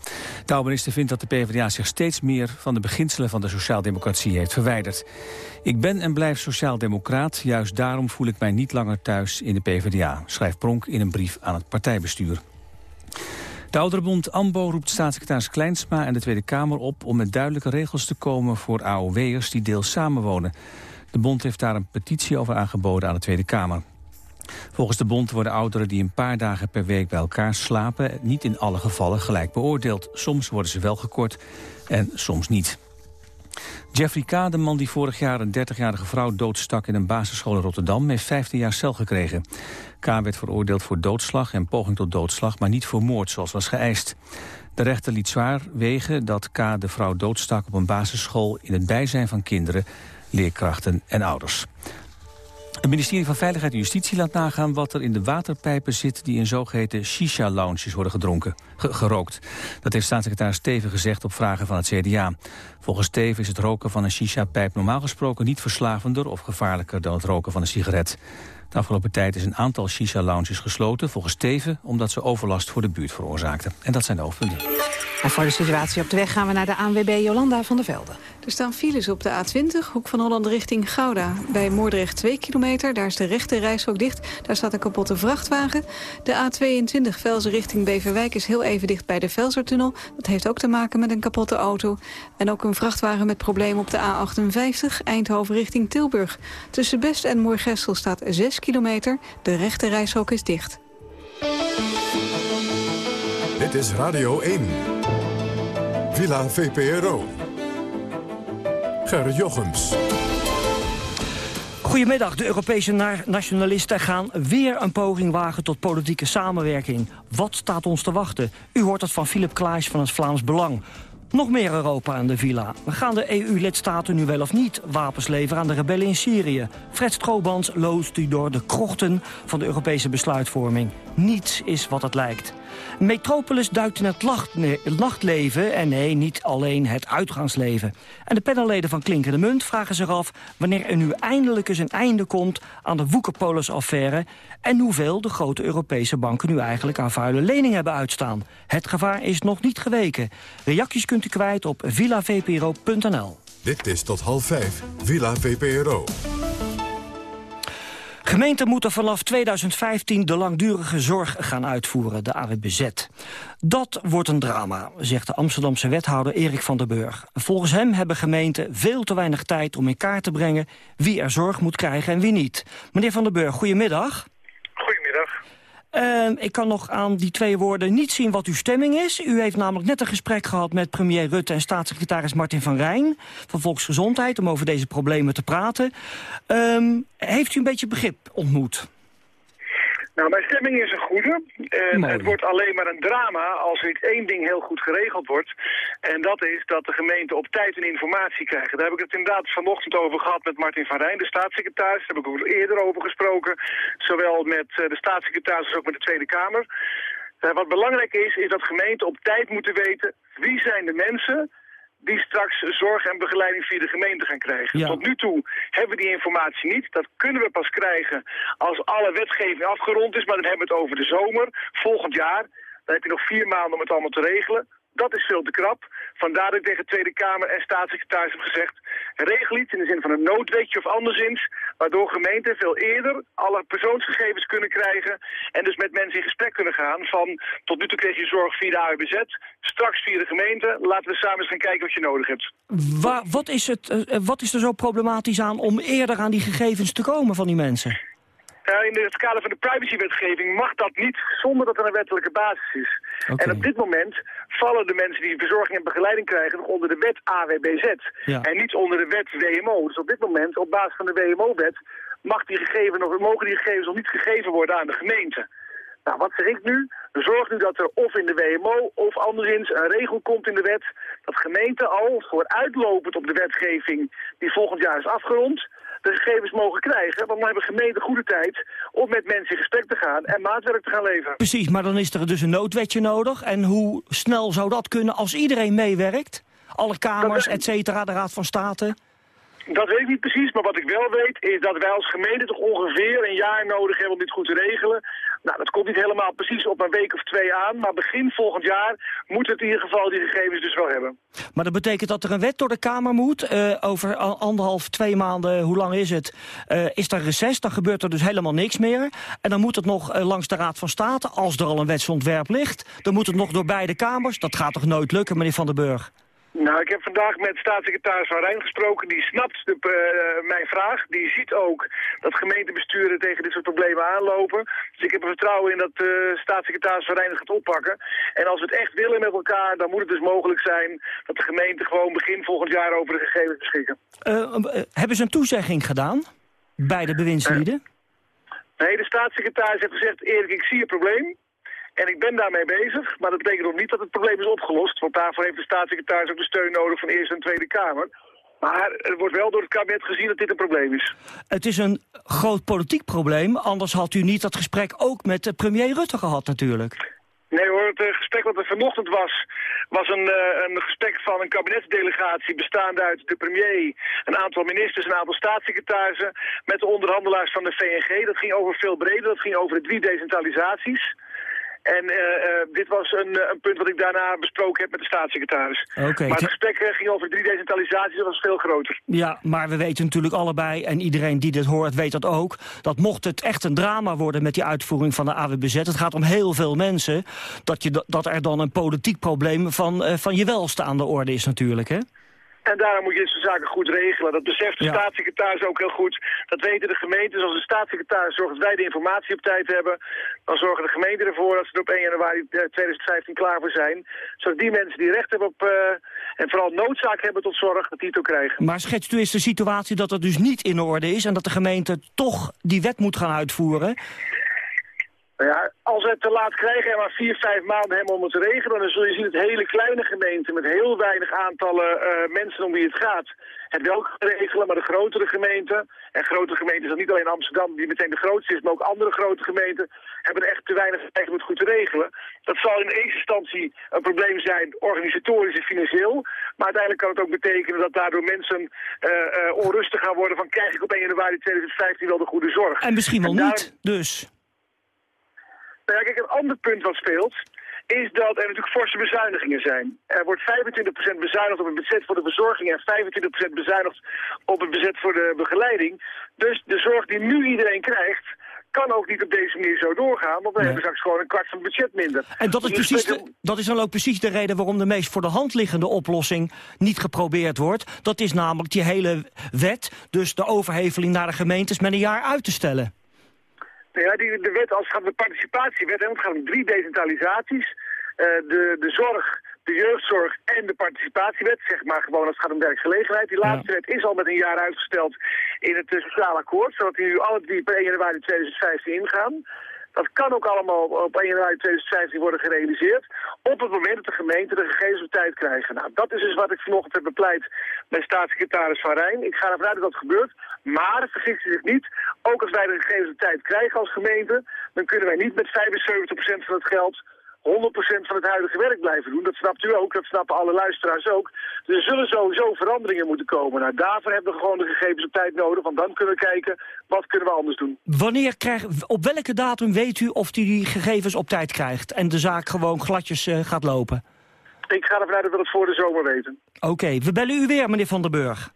De oud-minister vindt dat de PvdA zich steeds meer van de beginselen van de sociaaldemocratie heeft verwijderd. Ik ben en blijf sociaaldemocraat, juist daarom voel ik mij niet langer thuis in de PvdA, schrijft Pronk in een brief aan het partijbestuur. De ouderenbond AMBO roept staatssecretaris Kleinsma en de Tweede Kamer op om met duidelijke regels te komen voor AOW'ers die deels samenwonen. De bond heeft daar een petitie over aangeboden aan de Tweede Kamer. Volgens de bond worden ouderen die een paar dagen per week bij elkaar slapen... niet in alle gevallen gelijk beoordeeld. Soms worden ze wel gekort en soms niet. Jeffrey K., de man die vorig jaar een 30-jarige vrouw doodstak in een basisschool in Rotterdam, heeft 15 jaar cel gekregen. K. werd veroordeeld voor doodslag en poging tot doodslag, maar niet voor moord zoals was geëist. De rechter liet zwaar wegen dat K. de vrouw doodstak op een basisschool in het bijzijn van kinderen, leerkrachten en ouders. Het ministerie van Veiligheid en Justitie laat nagaan wat er in de waterpijpen zit die in zogeheten shisha-lounges worden gedronken, gerookt. Dat heeft staatssecretaris Steven gezegd op vragen van het CDA. Volgens Steven is het roken van een shisha-pijp normaal gesproken niet verslavender of gevaarlijker dan het roken van een sigaret. De afgelopen tijd is een aantal shisha-lounges gesloten, volgens Steven, omdat ze overlast voor de buurt veroorzaakten. En dat zijn de hoofdpunten. En voor de situatie op de weg gaan we naar de ANWB Jolanda van der Velde. Er staan files op de A20, hoek van Holland richting Gouda. Bij Moordrecht 2 kilometer, daar is de rechte reishok dicht. Daar staat een kapotte vrachtwagen. De A22 Velzen richting Beverwijk is heel even dicht bij de Velsertunnel. Dat heeft ook te maken met een kapotte auto. En ook een vrachtwagen met problemen op de A58 Eindhoven richting Tilburg. Tussen Best en Moorgestel staat 6 kilometer. De rechte reishok is dicht. Dit is Radio 1. Villa VPRO. Gerrit Jochems. Goedemiddag. De Europese nationalisten gaan weer een poging wagen tot politieke samenwerking. Wat staat ons te wachten? U hoort het van Philip Klaes van het Vlaams Belang. Nog meer Europa aan de villa. We gaan de EU-lidstaten nu wel of niet wapens leveren aan de rebellen in Syrië? Fred Stroobans loost u door de krochten van de Europese besluitvorming. Niets is wat het lijkt. Metropolis duikt in het nachtleven en nee, niet alleen het uitgangsleven. En de panelleden van Klinkende Munt vragen zich af... wanneer er nu eindelijk eens een einde komt aan de Woekerpolis-affaire... en hoeveel de grote Europese banken nu eigenlijk aan vuile leningen hebben uitstaan. Het gevaar is nog niet geweken. Reacties kunt u kwijt op villavpro.nl. Dit is tot half vijf, Villa VPRO. Gemeenten moeten vanaf 2015 de langdurige zorg gaan uitvoeren, de AWBZ. Dat wordt een drama, zegt de Amsterdamse wethouder Erik van der Burg. Volgens hem hebben gemeenten veel te weinig tijd om in kaart te brengen... wie er zorg moet krijgen en wie niet. Meneer van der Burg, goedemiddag. Uh, ik kan nog aan die twee woorden niet zien wat uw stemming is. U heeft namelijk net een gesprek gehad met premier Rutte en staatssecretaris Martin van Rijn van Volksgezondheid om over deze problemen te praten. Uh, heeft u een beetje begrip ontmoet? Nou, mijn stemming is een goede. En het wordt alleen maar een drama als er niet één ding heel goed geregeld wordt. En dat is dat de gemeenten op tijd een informatie krijgen. Daar heb ik het inderdaad vanochtend over gehad met Martin van Rijn, de staatssecretaris. Daar heb ik ook eerder over gesproken. Zowel met eh, de staatssecretaris als ook met de Tweede Kamer. Uh, wat belangrijk is, is dat gemeenten op tijd moeten weten wie zijn de mensen die straks zorg en begeleiding via de gemeente gaan krijgen. Tot nu toe hebben we die informatie niet. Dat kunnen we pas krijgen als alle wetgeving afgerond is, maar dan hebben we het over de zomer, volgend jaar. Dan heb je nog vier maanden om het allemaal te regelen. Dat is veel te krap. Vandaar dat ik tegen Tweede Kamer en staatssecretaris heb gezegd... regel iets in de zin van een noodwetje of anderszins... waardoor gemeenten veel eerder alle persoonsgegevens kunnen krijgen... en dus met mensen in gesprek kunnen gaan van... tot nu toe kreeg je zorg via de AWBZ, straks via de gemeente... laten we samen eens gaan kijken wat je nodig hebt. Wat, is het, uh, wat is er zo problematisch aan om eerder aan die gegevens te komen van die mensen? Uh, in het kader van de privacywetgeving mag dat niet zonder dat er een wettelijke basis is. Okay. En op dit moment vallen de mensen die verzorging en begeleiding krijgen nog onder de wet AWBZ. Ja. En niet onder de wet WMO. Dus op dit moment, op basis van de WMO-wet, mag die gegevens nog, mogen die gegevens nog niet gegeven worden aan de gemeente. Nou, wat zeg ik nu? Zorg nu dat er of in de WMO of anderszins een regel komt in de wet... dat gemeenten al vooruitlopend op de wetgeving die volgend jaar is afgerond de gegevens mogen krijgen. Want dan hebben gemeenten goede tijd om met mensen in gesprek te gaan en maatwerk te gaan leveren. Precies, maar dan is er dus een noodwetje nodig. En hoe snel zou dat kunnen als iedereen meewerkt? Alle kamers, et cetera, de Raad van State? Dat weet ik niet precies, maar wat ik wel weet is dat wij als gemeente toch ongeveer een jaar nodig hebben om dit goed te regelen. Nou, dat komt niet helemaal precies op een week of twee aan, maar begin volgend jaar moeten we in ieder geval die gegevens dus wel hebben. Maar dat betekent dat er een wet door de Kamer moet. Uh, over anderhalf, twee maanden, hoe lang is het, uh, is er reces. Dan gebeurt er dus helemaal niks meer. En dan moet het nog uh, langs de Raad van State, als er al een wetsontwerp ligt. Dan moet het nog door beide kamers. Dat gaat toch nooit lukken, meneer Van den Burg? Nou, ik heb vandaag met staatssecretaris Van Rijn gesproken. Die snapt de, uh, mijn vraag. Die ziet ook dat gemeentebesturen tegen dit soort problemen aanlopen. Dus ik heb er vertrouwen in dat uh, staatssecretaris Van Rijn het gaat oppakken. En als we het echt willen met elkaar, dan moet het dus mogelijk zijn... dat de gemeente gewoon begin volgend jaar over de gegevens beschikken. Uh, hebben ze een toezegging gedaan bij de bewindslieden? nee, de staatssecretaris heeft gezegd... Erik, ik zie het probleem. En ik ben daarmee bezig, maar dat betekent nog niet dat het probleem is opgelost. Want daarvoor heeft de staatssecretaris ook de steun nodig van de Eerste en Tweede Kamer. Maar er wordt wel door het kabinet gezien dat dit een probleem is. Het is een groot politiek probleem. Anders had u niet dat gesprek ook met premier Rutte gehad natuurlijk. Nee hoor, het gesprek wat er vanochtend was, was een, uh, een gesprek van een kabinetsdelegatie bestaande uit de premier, een aantal ministers, een aantal staatssecretarissen, met de onderhandelaars van de VNG. Dat ging over veel breder, dat ging over de drie decentralisaties. En uh, uh, dit was een, een, punt wat ik daarna besproken heb met de staatssecretaris. Okay, maar het gesprek ging over drie decentralisaties, dat was veel groter. Ja, maar we weten natuurlijk allebei, en iedereen die dit hoort weet dat ook... dat mocht het echt een drama worden met die uitvoering van de AWBZ... het gaat om heel veel mensen, dat, je, dat er dan een politiek probleem van, van je welste aan de orde is natuurlijk, hè? En daarom moet je deze zaken goed regelen. Dat beseft de ja. staatssecretaris ook heel goed. Dat weten de gemeenten. Als de staatssecretaris zorgt dat wij de informatie op tijd hebben... dan zorgen de gemeenten ervoor dat ze er op 1 januari 2015 klaar voor zijn. Zodat die mensen die recht hebben op... Uh, en vooral noodzaak hebben tot zorg, dat die het ook krijgen. Maar schetst u eens de situatie dat het dus niet in orde is... en dat de gemeente toch die wet moet gaan uitvoeren... Nou ja, als we het te laat krijgen en maar vier, vijf maanden hebben om het te regelen... dan zul je zien dat hele kleine gemeenten met heel weinig aantallen uh, mensen om wie het gaat... het wel kunnen regelen, maar de grotere gemeenten... en grotere gemeenten is dan niet alleen Amsterdam, die meteen de grootste is... maar ook andere grote gemeenten hebben echt te weinig tijd om het goed te regelen. Dat zal in eerste instantie een probleem zijn, organisatorisch en financieel. Maar uiteindelijk kan het ook betekenen dat daardoor mensen uh, uh, onrustig gaan worden... van krijg ik op 1 januari 2015 wel de goede zorg. En misschien wel en daar... niet, dus... Nou ja, kijk, een ander punt wat speelt, is dat er natuurlijk forse bezuinigingen zijn. Er wordt 25% bezuinigd op het budget voor de verzorging en 25% bezuinigd op het budget voor de begeleiding. Dus de zorg die nu iedereen krijgt, kan ook niet op deze manier zo doorgaan, want we nee. hebben straks gewoon een kwart van het budget minder. En dat is, dus precies de, dat is dan ook precies de reden waarom de meest voor de hand liggende oplossing niet geprobeerd wordt. Dat is namelijk die hele wet, dus de overheveling naar de gemeentes met een jaar uit te stellen. Ja, die, de wet, als gaat de participatiewet, en het gaat om drie decentralisaties. Uh, de, de zorg, de jeugdzorg en de participatiewet, zeg maar gewoon als het gaat om werkgelegenheid. Die laatste ja. wet is al met een jaar uitgesteld in het uh, sociaal akkoord, zodat die nu alle drie per 1 januari 2015 ingaan. Dat kan ook allemaal op 1 januari 2015 worden gerealiseerd. Op het moment dat de gemeenten de gegevens op tijd krijgen. Nou, dat is dus wat ik vanochtend heb bepleit met staatssecretaris Van Rijn. Ik ga ervan uit dat dat gebeurt. Maar, vergis je zich niet, ook als wij de gegevens op tijd krijgen als gemeente... dan kunnen wij niet met 75% van het geld 100% van het huidige werk blijven doen. Dat snapt u ook, dat snappen alle luisteraars ook. Dus er zullen sowieso veranderingen moeten komen. Nou, daarvoor hebben we gewoon de gegevens op tijd nodig, want dan kunnen we kijken wat kunnen we anders doen. Wanneer krijg, op welke datum weet u of u die gegevens op tijd krijgt en de zaak gewoon gladjes uh, gaat lopen? Ik ga ervan uit dat we het voor de zomer weten. Oké, we bellen u weer, meneer Van der Burg.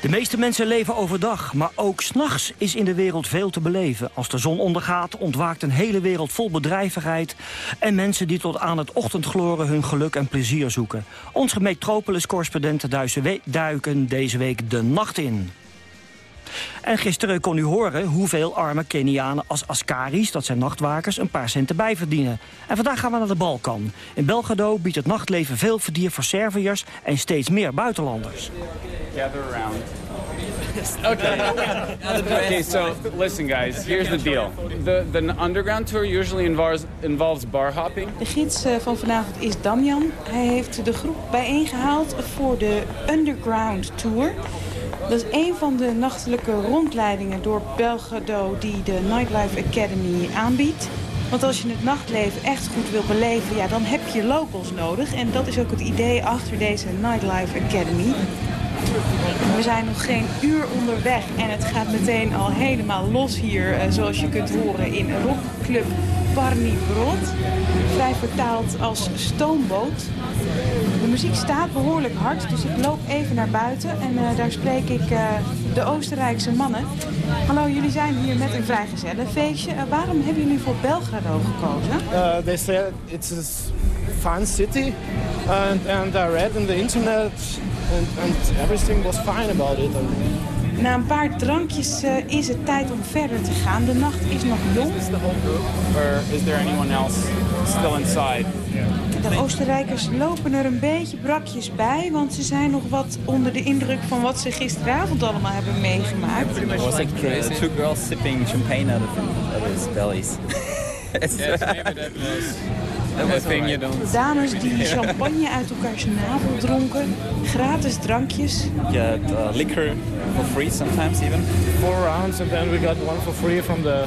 De meeste mensen leven overdag, maar ook s'nachts is in de wereld veel te beleven. Als de zon ondergaat, ontwaakt een hele wereld vol bedrijvigheid... en mensen die tot aan het ochtendgloren hun geluk en plezier zoeken. Onze Metropolis-correspondenten duiken deze week de nacht in. En gisteren kon u horen hoeveel arme Kenianen als Askaris, dat zijn nachtwakers, een paar centen bijverdienen. En vandaag gaan we naar de Balkan. In Belgrado biedt het nachtleven veel verdier voor Serviërs en steeds meer buitenlanders. Gather around. Okay. okay, so listen guys, here's the deal. The, the underground tour usually involves, involves bar hopping. De gids eh, van vanavond is Damian. Hij heeft de groep bijeengehaald voor de Underground Tour. Dat is een van de nachtelijke rondleidingen door Belgrado die de Nightlife Academy aanbiedt. Want als je het nachtleven echt goed wil beleven, ja, dan heb je locals nodig. En dat is ook het idee achter deze Nightlife Academy. We zijn nog geen uur onderweg en het gaat meteen al helemaal los hier, eh, zoals je kunt horen in rockclub Parni Brod. Vrij vertaald als stoomboot. De muziek staat behoorlijk hard, dus ik loop even naar buiten en eh, daar spreek ik eh, de Oostenrijkse mannen. Hallo, jullie zijn hier met een vrijgezellenfeestje. Uh, waarom hebben jullie voor Belgrado gekozen? Uh, they said it's a fun city, and, and I read on the internet, and, and everything was fine about it. Na een paar drankjes uh, is het tijd om verder te gaan. De nacht is nog jong. Is the whole group, or is there anyone else still inside? De Oostenrijkers lopen er een beetje brakjes bij, want ze zijn nog wat onder de indruk van wat ze gisteravond allemaal hebben meegemaakt. It was like uh, two girls sipping champagne out of, out of his bellies. yes, maybe that was a thing you don't... Dames die champagne uit elkaars navel dronken, gratis drankjes. Had uh, liquor for free sometimes even. Four rounds and then we got one for free from the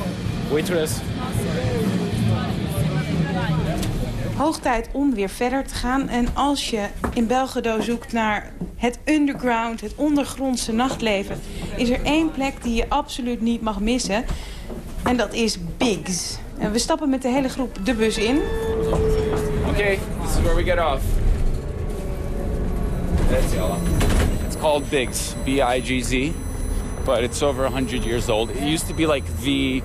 waitress. Hoog tijd om weer verder te gaan. En als je in Belgrado zoekt naar het underground, het ondergrondse nachtleven... is er één plek die je absoluut niet mag missen. En dat is Biggs. En we stappen met de hele groep de bus in. Okay, this is where we get off. It's called Biggs, B-I-G-Z, but it's over 100 years old. It used to be like the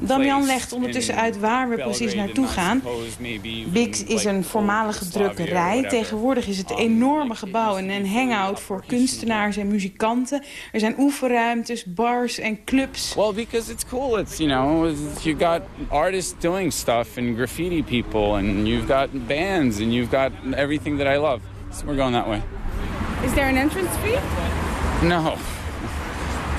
Damian legt ondertussen uit waar we precies naartoe gaan. Biggs is een voormalige drukkerij. Tegenwoordig is het een enorme gebouw en een hangout voor kunstenaars en muzikanten. Er zijn oefenruimtes, bars en clubs. Well, because it's cool. It's, you know, you got artists doing stuff and graffiti people and you've got bands and you've got everything that I love. So we're going that way. Is there an entrance fee? No.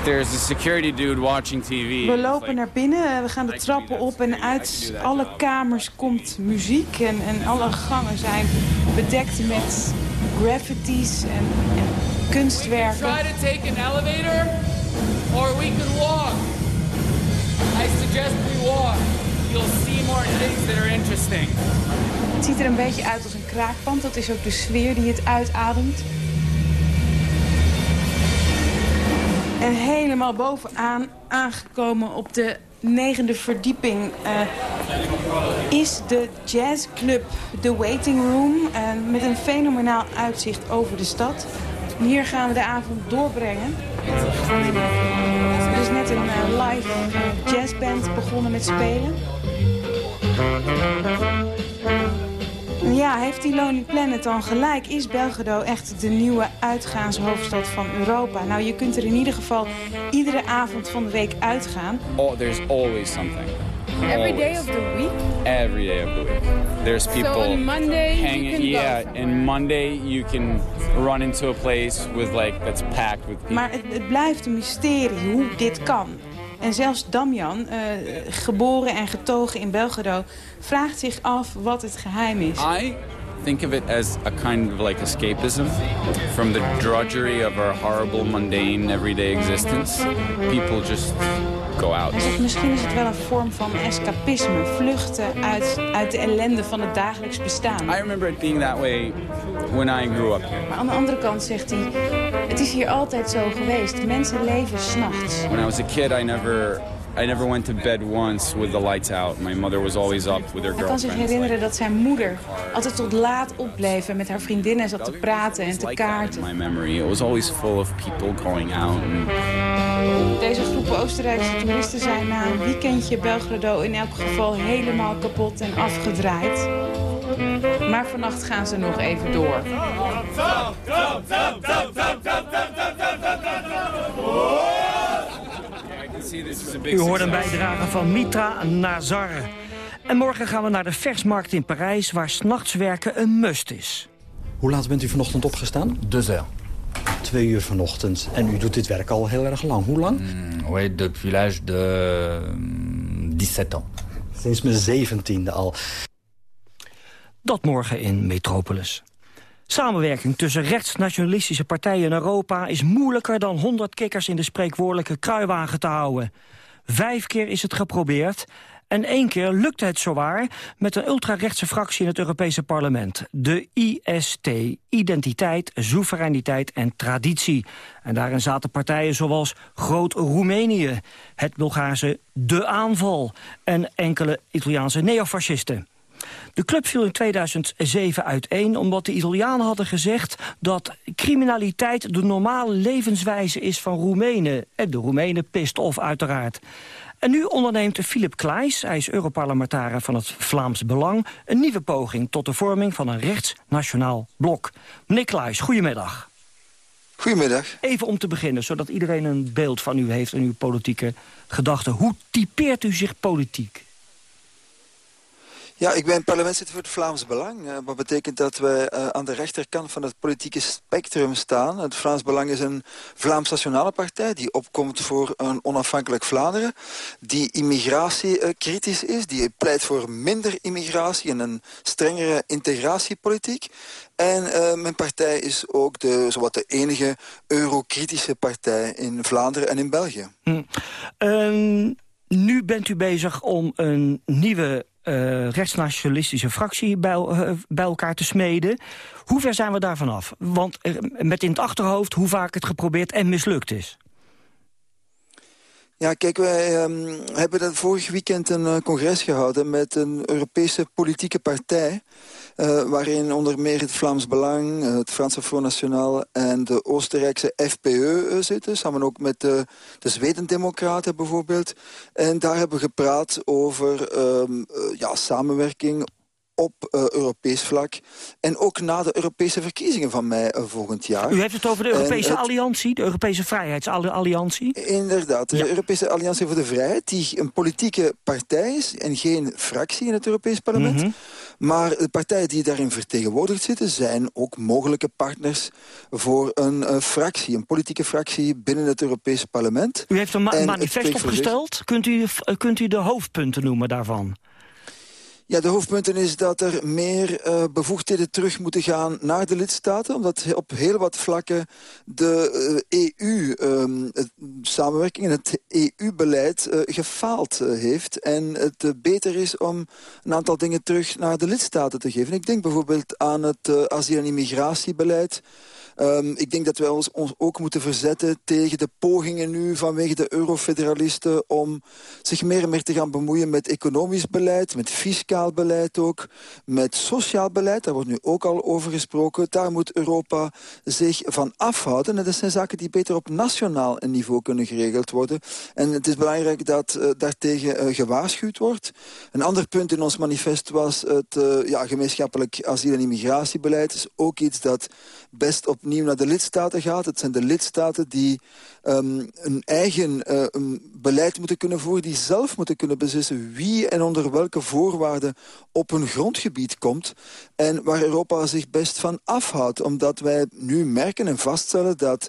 There's a security dude watching TV. We lopen naar binnen, we gaan de trappen op en uit alle kamers komt muziek. En, en alle gangen zijn bedekt met graffitis en, en kunstwerken. Try to take an elevator, or we could walk. I suggest we walk. You'll see more things that are interesting. Het ziet er een beetje uit als een kraakpand. Dat is ook de sfeer die het uitademt. En helemaal bovenaan aangekomen op de negende verdieping eh, is de jazzclub The Waiting Room. eh, met een fenomenaal uitzicht over de stad. Hier gaan we de avond doorbrengen. Er is net een eh, live jazzband begonnen met spelen. Ja, heeft die Lonely Planet dan gelijk? Is Belgrado echt de nieuwe uitgaanshoofdstad van Europa? Nou, je kunt er in ieder geval iedere avond van de week uitgaan. Oh, there's always something. Every day of the week? Every day of the week. There's people on Monday you hanging. can go yeah, and Monday you can run into a place with like that's packed with people. Maar het, het blijft een mysterie hoe dit kan. En zelfs Damian, eh, geboren en getogen in Belgrado, vraagt zich af wat het geheim is. I think of it as a kind of like escapism from the drudgery of our horrible, mundane, everyday existence. People just go out. Hij zegt, misschien is het wel een vorm van escapisme. Vluchten uit, uit de ellende van het dagelijks bestaan. I remember it being that way when I grew up here. Maar aan de andere kant zegt hij, het is hier altijd zo geweest. Mensen leven s'nachts. When I was a kid, I never... I never went to bed once with the lights out. My mother was always up with her Hij kan zich herinneren dat zijn moeder altijd tot laat opbleef... en met haar vriendinnen zat te praten en te kaarten. My memory, it was always full of people going out. Deze groepen Oostenrijkse toeristen zijn na een weekendje Belgrado... in elk geval helemaal kapot en afgedraaid. Maar vannacht gaan ze nog even door. U hoort een bijdrage van Mitra Nazar. En morgen gaan we naar de versmarkt in Parijs... waar s'nachts werken een must is. Hoe laat bent u vanochtend opgestaan? Deux heures. Twee uur vanochtend. En u doet dit werk al heel erg lang. Hoe lang? Mm, oui, depuis l'âge de mm, 17 ans. Sinds mijn zeventiende al. Dat morgen in Metropolis. Samenwerking tussen rechtsnationalistische partijen in Europa... is moeilijker dan 100 kikkers in de spreekwoordelijke kruiwagen te houden. Vijf keer is het geprobeerd... En één keer lukte het zowaar met een ultrarechtse fractie in het Europese parlement. De IST, Identiteit, Soevereiniteit en Traditie. En daarin zaten partijen zoals Groot Roemenië, het Bulgaarse De Aanval... en enkele Italiaanse neofascisten. De club viel in 2007 uiteen omdat de Italianen hadden gezegd... dat criminaliteit de normale levenswijze is van Roemenen. En de Roemenen pist of uiteraard. En nu onderneemt Philip Kleijs, hij is Europarlementariër van het Vlaams Belang... een nieuwe poging tot de vorming van een rechtsnationaal blok. Meneer Kleijs, goedemiddag. Goedemiddag. Even om te beginnen, zodat iedereen een beeld van u heeft... en uw politieke gedachten. Hoe typeert u zich politiek? Ja, ik ben parlementslid voor het Vlaams Belang. Uh, wat betekent dat wij uh, aan de rechterkant van het politieke spectrum staan. Het Vlaams Belang is een Vlaams nationale partij die opkomt voor een onafhankelijk Vlaanderen. Die immigratiekritisch uh, is, die pleit voor minder immigratie en een strengere integratiepolitiek. En mijn partij is ook de, zowat de enige eurokritische partij in Vlaanderen en in België. Hm. Um, nu bent u bezig om een nieuwe uh, rechtsnationalistische fractie bij, uh, bij, elkaar te smeden. Hoe ver zijn we daarvan af? Want uh, met in het achterhoofd hoe vaak het geprobeerd en mislukt is. Ja, kijk, wij um, hebben dat vorig weekend een congres gehouden... met een Europese politieke partij... Uh, waarin onder meer het Vlaams Belang, uh, het Franse Front National... en de Oostenrijkse FPE uh, zitten. Samen ook met de, de Zweden-democraten bijvoorbeeld. En daar hebben we gepraat over um, ja, samenwerking op uh, Europees vlak. En ook na de Europese verkiezingen van mei uh, volgend jaar. U heeft het over de Europese het... Alliantie, de Europese Vrijheidsalliantie? Inderdaad, de ja. Europese Alliantie voor de Vrijheid... die een politieke partij is en geen fractie in het Europees parlement. Mm -hmm. Maar de partijen die daarin vertegenwoordigd zitten... zijn ook mogelijke partners voor een uh, fractie, een politieke fractie... binnen het Europese parlement. U heeft een ma manifest opgesteld. Kunt u, kunt u de hoofdpunten noemen daarvan? Ja, de hoofdpunten is dat er meer uh, bevoegdheden terug moeten gaan naar de lidstaten. Omdat op heel wat vlakken de EU-samenwerking um, en het EU-beleid uh, gefaald heeft. En het beter is om een aantal dingen terug naar de lidstaten te geven. Ik denk bijvoorbeeld aan het asiel- en immigratiebeleid. Um, ik denk dat wij ons, ook moeten verzetten tegen de pogingen nu vanwege de eurofederalisten om zich meer en meer te gaan bemoeien met economisch beleid, met fiscaal beleid ook, met sociaal beleid. Daar wordt nu ook al over gesproken. Daar moet Europa zich van afhouden. En dat zijn zaken die beter op nationaal niveau kunnen geregeld worden. En het is belangrijk dat uh, daartegen uh, gewaarschuwd wordt. Een ander punt in ons manifest was het uh, ja, gemeenschappelijk asiel- en immigratiebeleid. Is ook iets dat best op opnieuw naar de lidstaten gaat. Het zijn de lidstaten die um, een eigen een beleid moeten kunnen voeren... die zelf moeten kunnen beslissen wie en onder welke voorwaarden op hun grondgebied komt. En waar Europa zich best van afhoudt. Omdat wij nu merken en vaststellen dat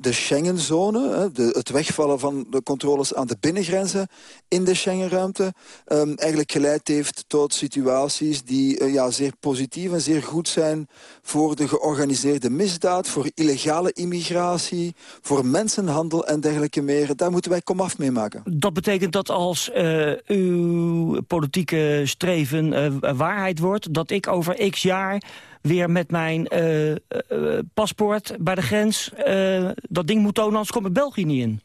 de Schengenzone... het wegvallen van de controles aan de binnengrenzen in de Schengenruimte... Um, eigenlijk geleid heeft tot situaties die uh, ja, zeer positief en zeer goed zijn... voor de georganiseerde misdaad, voor illegale immigratie... voor mensenhandel en dergelijke meer. Daar moeten wij komaf mee maken. Dat betekent dat als uh, uw politieke streven uh, waarheid wordt... dat ik over x jaar weer met mijn uh, uh, paspoort bij de grens dat ding moet tonen, anders komt het België niet in.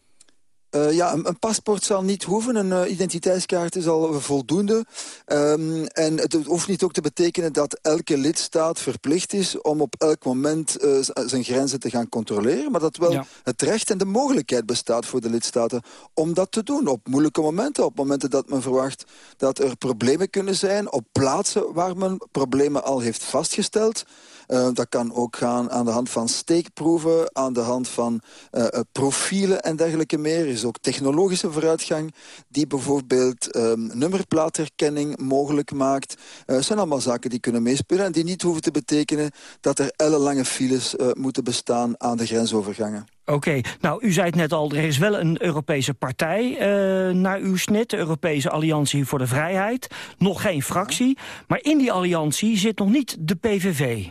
Uh, ja, een, een, paspoort zal niet hoeven. Een uh, identiteitskaart is al voldoende. Um, en het hoeft niet ook te betekenen dat elke lidstaat verplicht is... om op elk moment uh, zijn grenzen te gaan controleren. Maar dat wel ja. het recht en de mogelijkheid bestaat voor de lidstaten... om dat te doen op moeilijke momenten. Op momenten dat men verwacht dat er problemen kunnen zijn... op plaatsen waar men problemen al heeft vastgesteld... Uh, dat kan ook gaan aan de hand van steekproeven, aan de hand van uh, profielen en dergelijke meer. Is ook technologische vooruitgang die bijvoorbeeld um, nummerplaatherkenning mogelijk maakt. Het zijn allemaal zaken die kunnen meespelen en die niet hoeven te betekenen dat er ellenlange files moeten bestaan aan de grensovergangen. Oké, okay. nou u zei het net al, er is wel een Europese partij uh, naar uw snit, de Europese Alliantie voor de Vrijheid. Nog geen fractie, maar in die alliantie zit nog niet de PVV.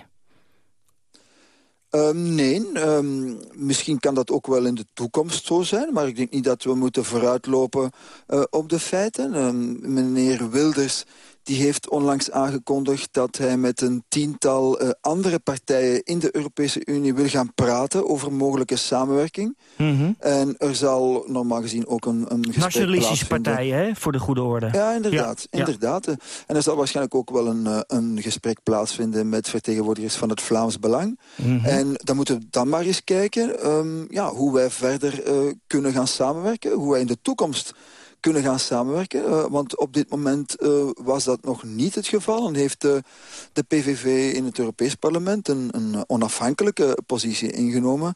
Um, nee, um, misschien kan dat ook wel in de toekomst zo zijn... maar ik denk niet dat we moeten vooruitlopen uh, op de feiten. Um, meneer Wilders die heeft onlangs aangekondigd dat hij met een tiental uh, andere partijen in de Europese Unie wil gaan praten over mogelijke samenwerking. Mm -hmm. En er zal normaal gezien ook een, een gesprek Nationalistische partijen, hè, voor de goede orde. Ja, inderdaad. Ja. inderdaad. En er zal waarschijnlijk ook wel een, uh, een gesprek plaatsvinden met vertegenwoordigers van het Vlaams Belang. Mm -hmm. En dan moeten we dan maar eens kijken um, ja, hoe wij verder uh, kunnen gaan samenwerken, hoe wij in de toekomst kunnen gaan samenwerken. Uh, want op dit moment uh, was dat nog niet het geval. En heeft uh, de PVV in het Europees Parlement een, een onafhankelijke positie ingenomen.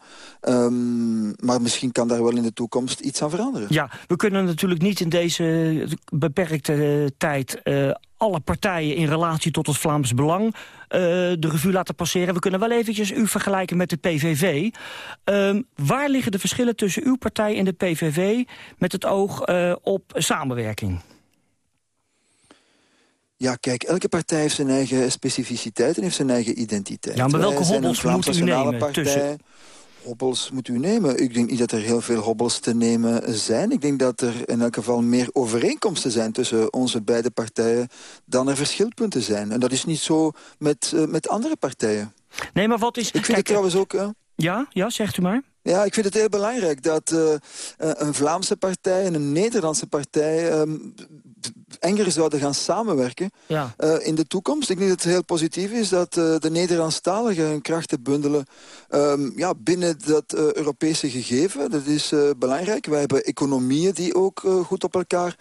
Um, maar misschien kan daar wel in de toekomst iets aan veranderen. Ja, we kunnen natuurlijk niet in deze beperkte tijd alle partijen in relatie tot het Vlaams Belang uh, de revue laten passeren. We kunnen wel eventjes u vergelijken met de PVV. Uh, waar liggen de verschillen tussen uw partij en de PVV... met het oog uh, op samenwerking? Ja, kijk, elke partij heeft zijn eigen specificiteit en heeft zijn eigen identiteit. Ja, maar welke hobbels moet u nemen partij. tussen hobbels moet u nemen? Ik denk niet dat er heel veel hobbels te nemen zijn. Ik denk dat er in elk geval meer overeenkomsten zijn tussen onze beide partijen dan er verschilpunten zijn. En dat is niet zo met, uh, met andere partijen. Nee, maar wat is... Ik vind Kijk, het trouwens ook... Uh, ja, ja, zegt u maar. Ja, ik vind het heel belangrijk dat uh, een Vlaamse partij en een Nederlandse partij... Um, enger zouden gaan samenwerken ja. uh, in de toekomst. Ik denk dat het heel positief is dat uh, de Nederlandstaligen hun krachten bundelen um, ja, binnen dat uh, Europese gegeven. Dat is belangrijk. Wij hebben economieën die ook goed op elkaar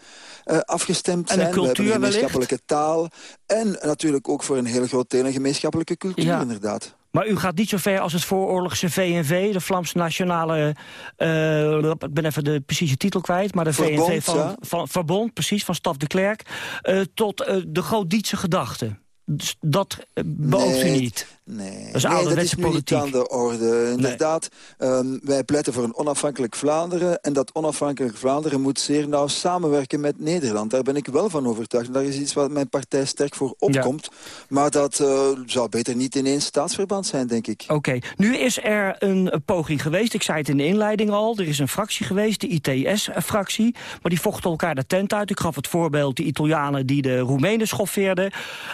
afgestemd zijn. En een cultuur We hebben een gemeenschappelijke taal. En natuurlijk ook voor een heel groot deel een gemeenschappelijke cultuur, ja. inderdaad. Maar u gaat niet zo ver als het vooroorlogse VNV, de Vlaamse Nationale... Uh, ik ben even de precieze titel kwijt, maar de Verbond, VNV van, ja. van Verbond, precies, van Staf de Klerk... Uh, tot uh, de Goodietse gedachte. Dus dat beoogt nee, u niet. Nee, dat is, nee, dat is nu politiek. niet aan de orde. Inderdaad, nee. um, wij pleiten voor een onafhankelijk Vlaanderen. En dat onafhankelijk Vlaanderen moet zeer nauw samenwerken met Nederland. Daar ben ik wel van overtuigd. En daar is iets wat mijn partij sterk voor opkomt. Ja. Maar dat uh, zou beter niet in één staatsverband zijn, denk ik. Oké, okay. nu is er een poging geweest. Ik zei het in de inleiding al. Er is een fractie geweest, de ITS-fractie. Maar die vochten elkaar de tent uit. Ik gaf het voorbeeld, de Italianen die de Roemenen schoffeerden.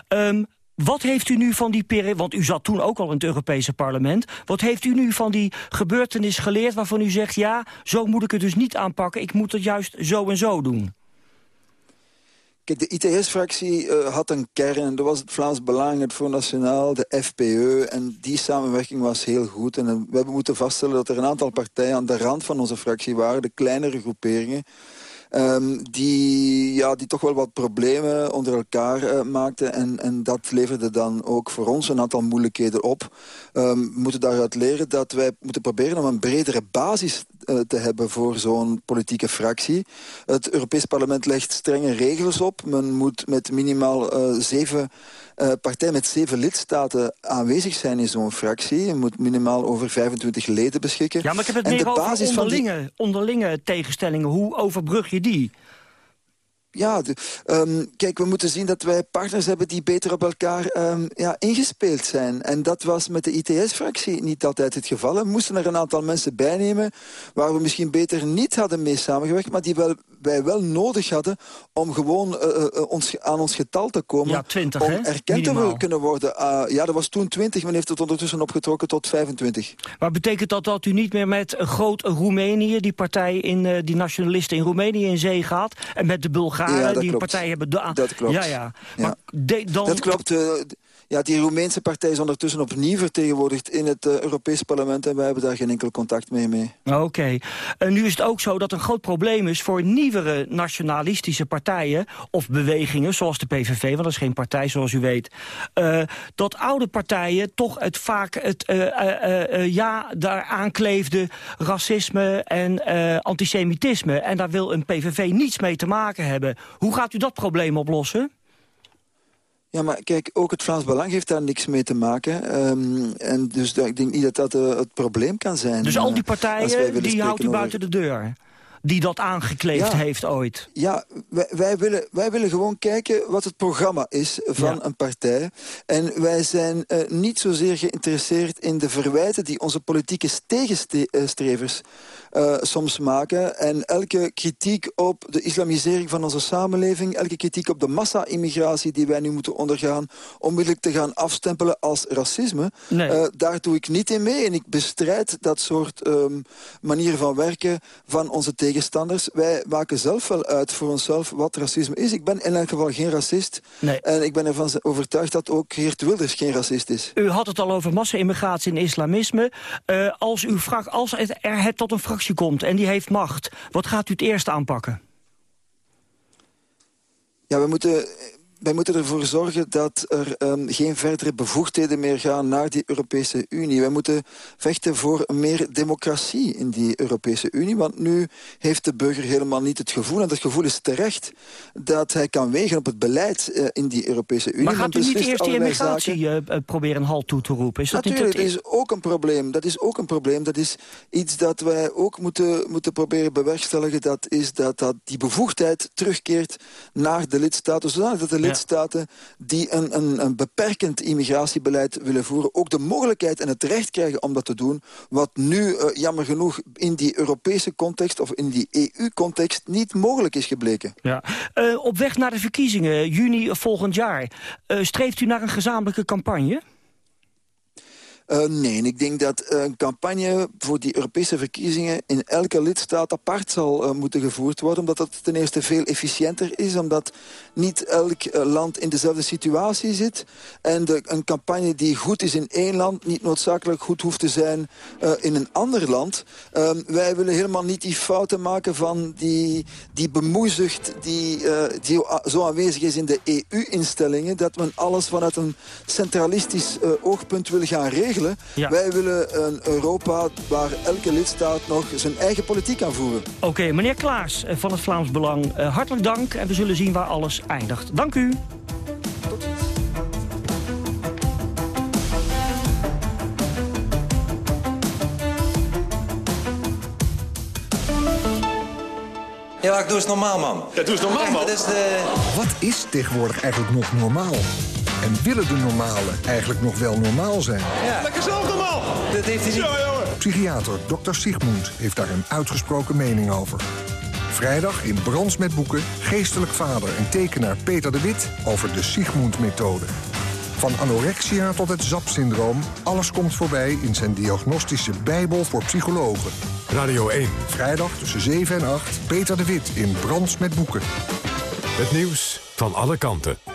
Um, wat heeft u nu van die periode, want u zat toen ook al in het Europese parlement... wat heeft u nu van die gebeurtenis geleerd waarvan u zegt... ja, zo moet ik het dus niet aanpakken, ik moet het juist zo en zo doen? Kijk, de ITS-fractie uh, had een kern. Dat was het Vlaams Belang, het Front Nationaal, de FPE. En die samenwerking was heel goed. En uh, we hebben moeten vaststellen dat er een aantal partijen aan de rand van onze fractie waren. De kleinere groeperingen. Um, die ja, die toch wel wat problemen onder elkaar uh, maakte. En, en dat leverde dan ook voor ons een aantal moeilijkheden op. Um, we moeten daaruit leren dat wij moeten proberen om een bredere basis uh, te hebben voor zo'n politieke fractie. Het Europees Parlement legt strenge regels op. Men moet met minimaal uh, zeven uh, partijen met zeven lidstaten aanwezig zijn in zo'n fractie. Je moet minimaal over 25 leden beschikken. Ja, maar ik heb het en meer over onderlinge, die... onderlinge tegenstellingen. Hoe overbrug je die? Ja, de, um, kijk, we moeten zien dat wij partners hebben die beter op elkaar um, ja, ingespeeld zijn. En dat was met de ITS-fractie niet altijd het geval. We moesten er een aantal mensen bijnemen waar we misschien beter niet hadden mee samengewerkt, maar die wel, wij wel nodig hadden om gewoon uh, uh, ons, aan ons getal te komen. Ja, 20, om hè? erkend te kunnen worden. Uh, ja, dat was toen 20, men heeft het ondertussen opgetrokken tot 25. Maar betekent dat dat u niet meer met een groot Roemenië, die partij, in, die nationalisten in Roemenië in zee gaat, en met de Bulgaren ja, die een partij hebben... Dat klopt. Ja, ja. Maar de, dan... Dat klopt. Ja, die Roemeense partij is ondertussen opnieuw vertegenwoordigd in het uh, Europees parlement en wij hebben daar geen enkel contact mee. mee. Oké. En nu is het ook zo dat een groot probleem is voor nieuwere nationalistische partijen of bewegingen, zoals de PVV, want dat is geen partij zoals u weet, uh, dat oude partijen toch het vaak het uh, ja daaraan kleefde racisme en antisemitisme. En daar wil een PVV niets mee te maken hebben. Hoe gaat u dat probleem oplossen? Ja, maar kijk, ook het Vlaams Belang heeft daar niks mee te maken. Um, en dus ik denk niet dat dat uh, het probleem kan zijn. Dus al die partijen, die houdt u buiten de deur? die dat aangekleefd ja, heeft ooit. Ja, wij, wij, willen, wij willen gewoon kijken wat het programma is van ja. een partij. En wij zijn uh, niet zozeer geïnteresseerd in de verwijten... die onze politieke tegenstrevers uh, soms maken. En elke kritiek op de islamisering van onze samenleving... elke kritiek op de massa-immigratie die wij nu moeten ondergaan... onmiddellijk te gaan afstempelen als racisme... Nee. Uh, daar doe ik niet in mee. En ik bestrijd dat soort um, manieren van werken van onze tegenstanders. Wij maken zelf wel uit voor onszelf wat racisme is. Ik ben in elk geval geen racist. Nee. En ik ben ervan overtuigd dat ook Geert Wilders geen racist is. U had het al over massa-immigratie en islamisme. Uh, als, u vraagt, als het, er het tot een fractie komt en die heeft macht... wat gaat u het eerst aanpakken? Ja, we moeten wij moeten ervoor zorgen dat er um, geen verdere bevoegdheden meer gaan naar die Europese Unie. Wij moeten vechten voor meer democratie in die Europese Unie. Want nu heeft de burger helemaal niet het gevoel, en dat gevoel is terecht, dat hij kan wegen op het beleid uh, in die Europese Unie. Maar gaat u niet eerst die immigratie uh, proberen een halt toe te roepen? Is dat Natuurlijk, niet het... dat is ook een probleem. Dat is ook een probleem. Dat is iets dat wij ook moeten, moeten proberen bewerkstelligen. Dat is dat, dat die bevoegdheid terugkeert naar de lidstaten, zodat de lidstaten die een, een, een, beperkend immigratiebeleid willen voeren... ook de mogelijkheid en het recht krijgen om dat te doen... wat nu, uh, jammer genoeg, in die Europese context of in die EU-context niet mogelijk is gebleken. Ja. Uh, op weg naar de verkiezingen, juni volgend jaar... Uh, streeft u naar een gezamenlijke campagne? Uh, nee, ik denk dat een campagne voor die Europese verkiezingen... in elke lidstaat apart zal uh, moeten gevoerd worden. Omdat dat ten eerste veel efficiënter is. Omdat niet elk land in dezelfde situatie zit. En een campagne die goed is in één land... niet noodzakelijk goed hoeft te zijn in een ander land. Ehm, wij willen helemaal niet die fouten maken van die, die bemoeizucht... die, die zo aanwezig is in de EU-instellingen. Dat men alles vanuit een centralistisch oogpunt wil gaan regelen. Ja. Wij willen een Europa waar elke lidstaat nog zijn eigen politiek kan voeren. Oké, okay, meneer Klaas van het Vlaams Belang, uh, hartelijk dank. En we zullen zien waar alles eindigt. Dank u. Tot ziens. Ja, ik doe eens normaal, man. Ja, doe eens normaal, man. Is de... Wat is tegenwoordig eigenlijk nog normaal? En willen de normalen eigenlijk nog wel normaal zijn? Ja. Lekker zelf normaal! Dat heeft hij niet... Ja, jongen. Psychiater Dr. Sigmund heeft daar een uitgesproken mening over. Vrijdag in Brans met Boeken, geestelijk vader en tekenaar Peter de Wit... over de Sigmund-methode. Van anorexia tot het ZAP-syndroom, alles komt voorbij... in zijn diagnostische bijbel voor psychologen. Radio 1. Vrijdag tussen 7 en 8, Peter de Wit in Brans met Boeken. Het nieuws van alle kanten.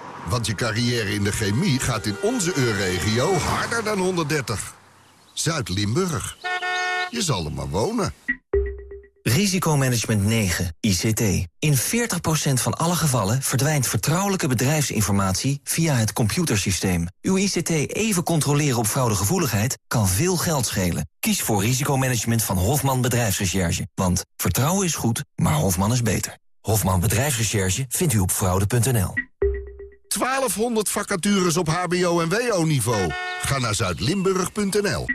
Want je carrière in de chemie gaat in onze EU-regio harder dan 130. Zuid-Limburg. Je zal er maar wonen. Risicomanagement 9, ICT. In 40% van alle gevallen verdwijnt vertrouwelijke bedrijfsinformatie via het computersysteem. Uw ICT even controleren op fraudegevoeligheid kan veel geld schelen. Kies voor risicomanagement van Hofman Bedrijfsrecherche. Want vertrouwen is goed, maar Hofman is beter. Hofman Bedrijfsrecherche vindt u op fraude.nl. 1200 vacatures op hbo- en wo-niveau. Ga naar zuidlimburg.nl.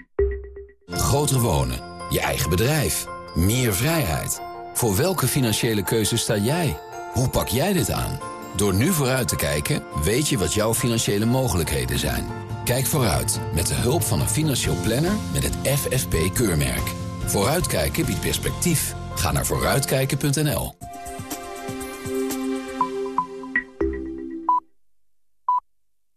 Groter wonen, je eigen bedrijf, meer vrijheid. Voor welke financiële keuze sta jij? Hoe pak jij dit aan? Door nu vooruit te kijken, weet je wat jouw financiële mogelijkheden zijn. Kijk vooruit met de hulp van een financieel planner met het FFP-keurmerk. Vooruitkijken biedt perspectief. Ga naar vooruitkijken.nl.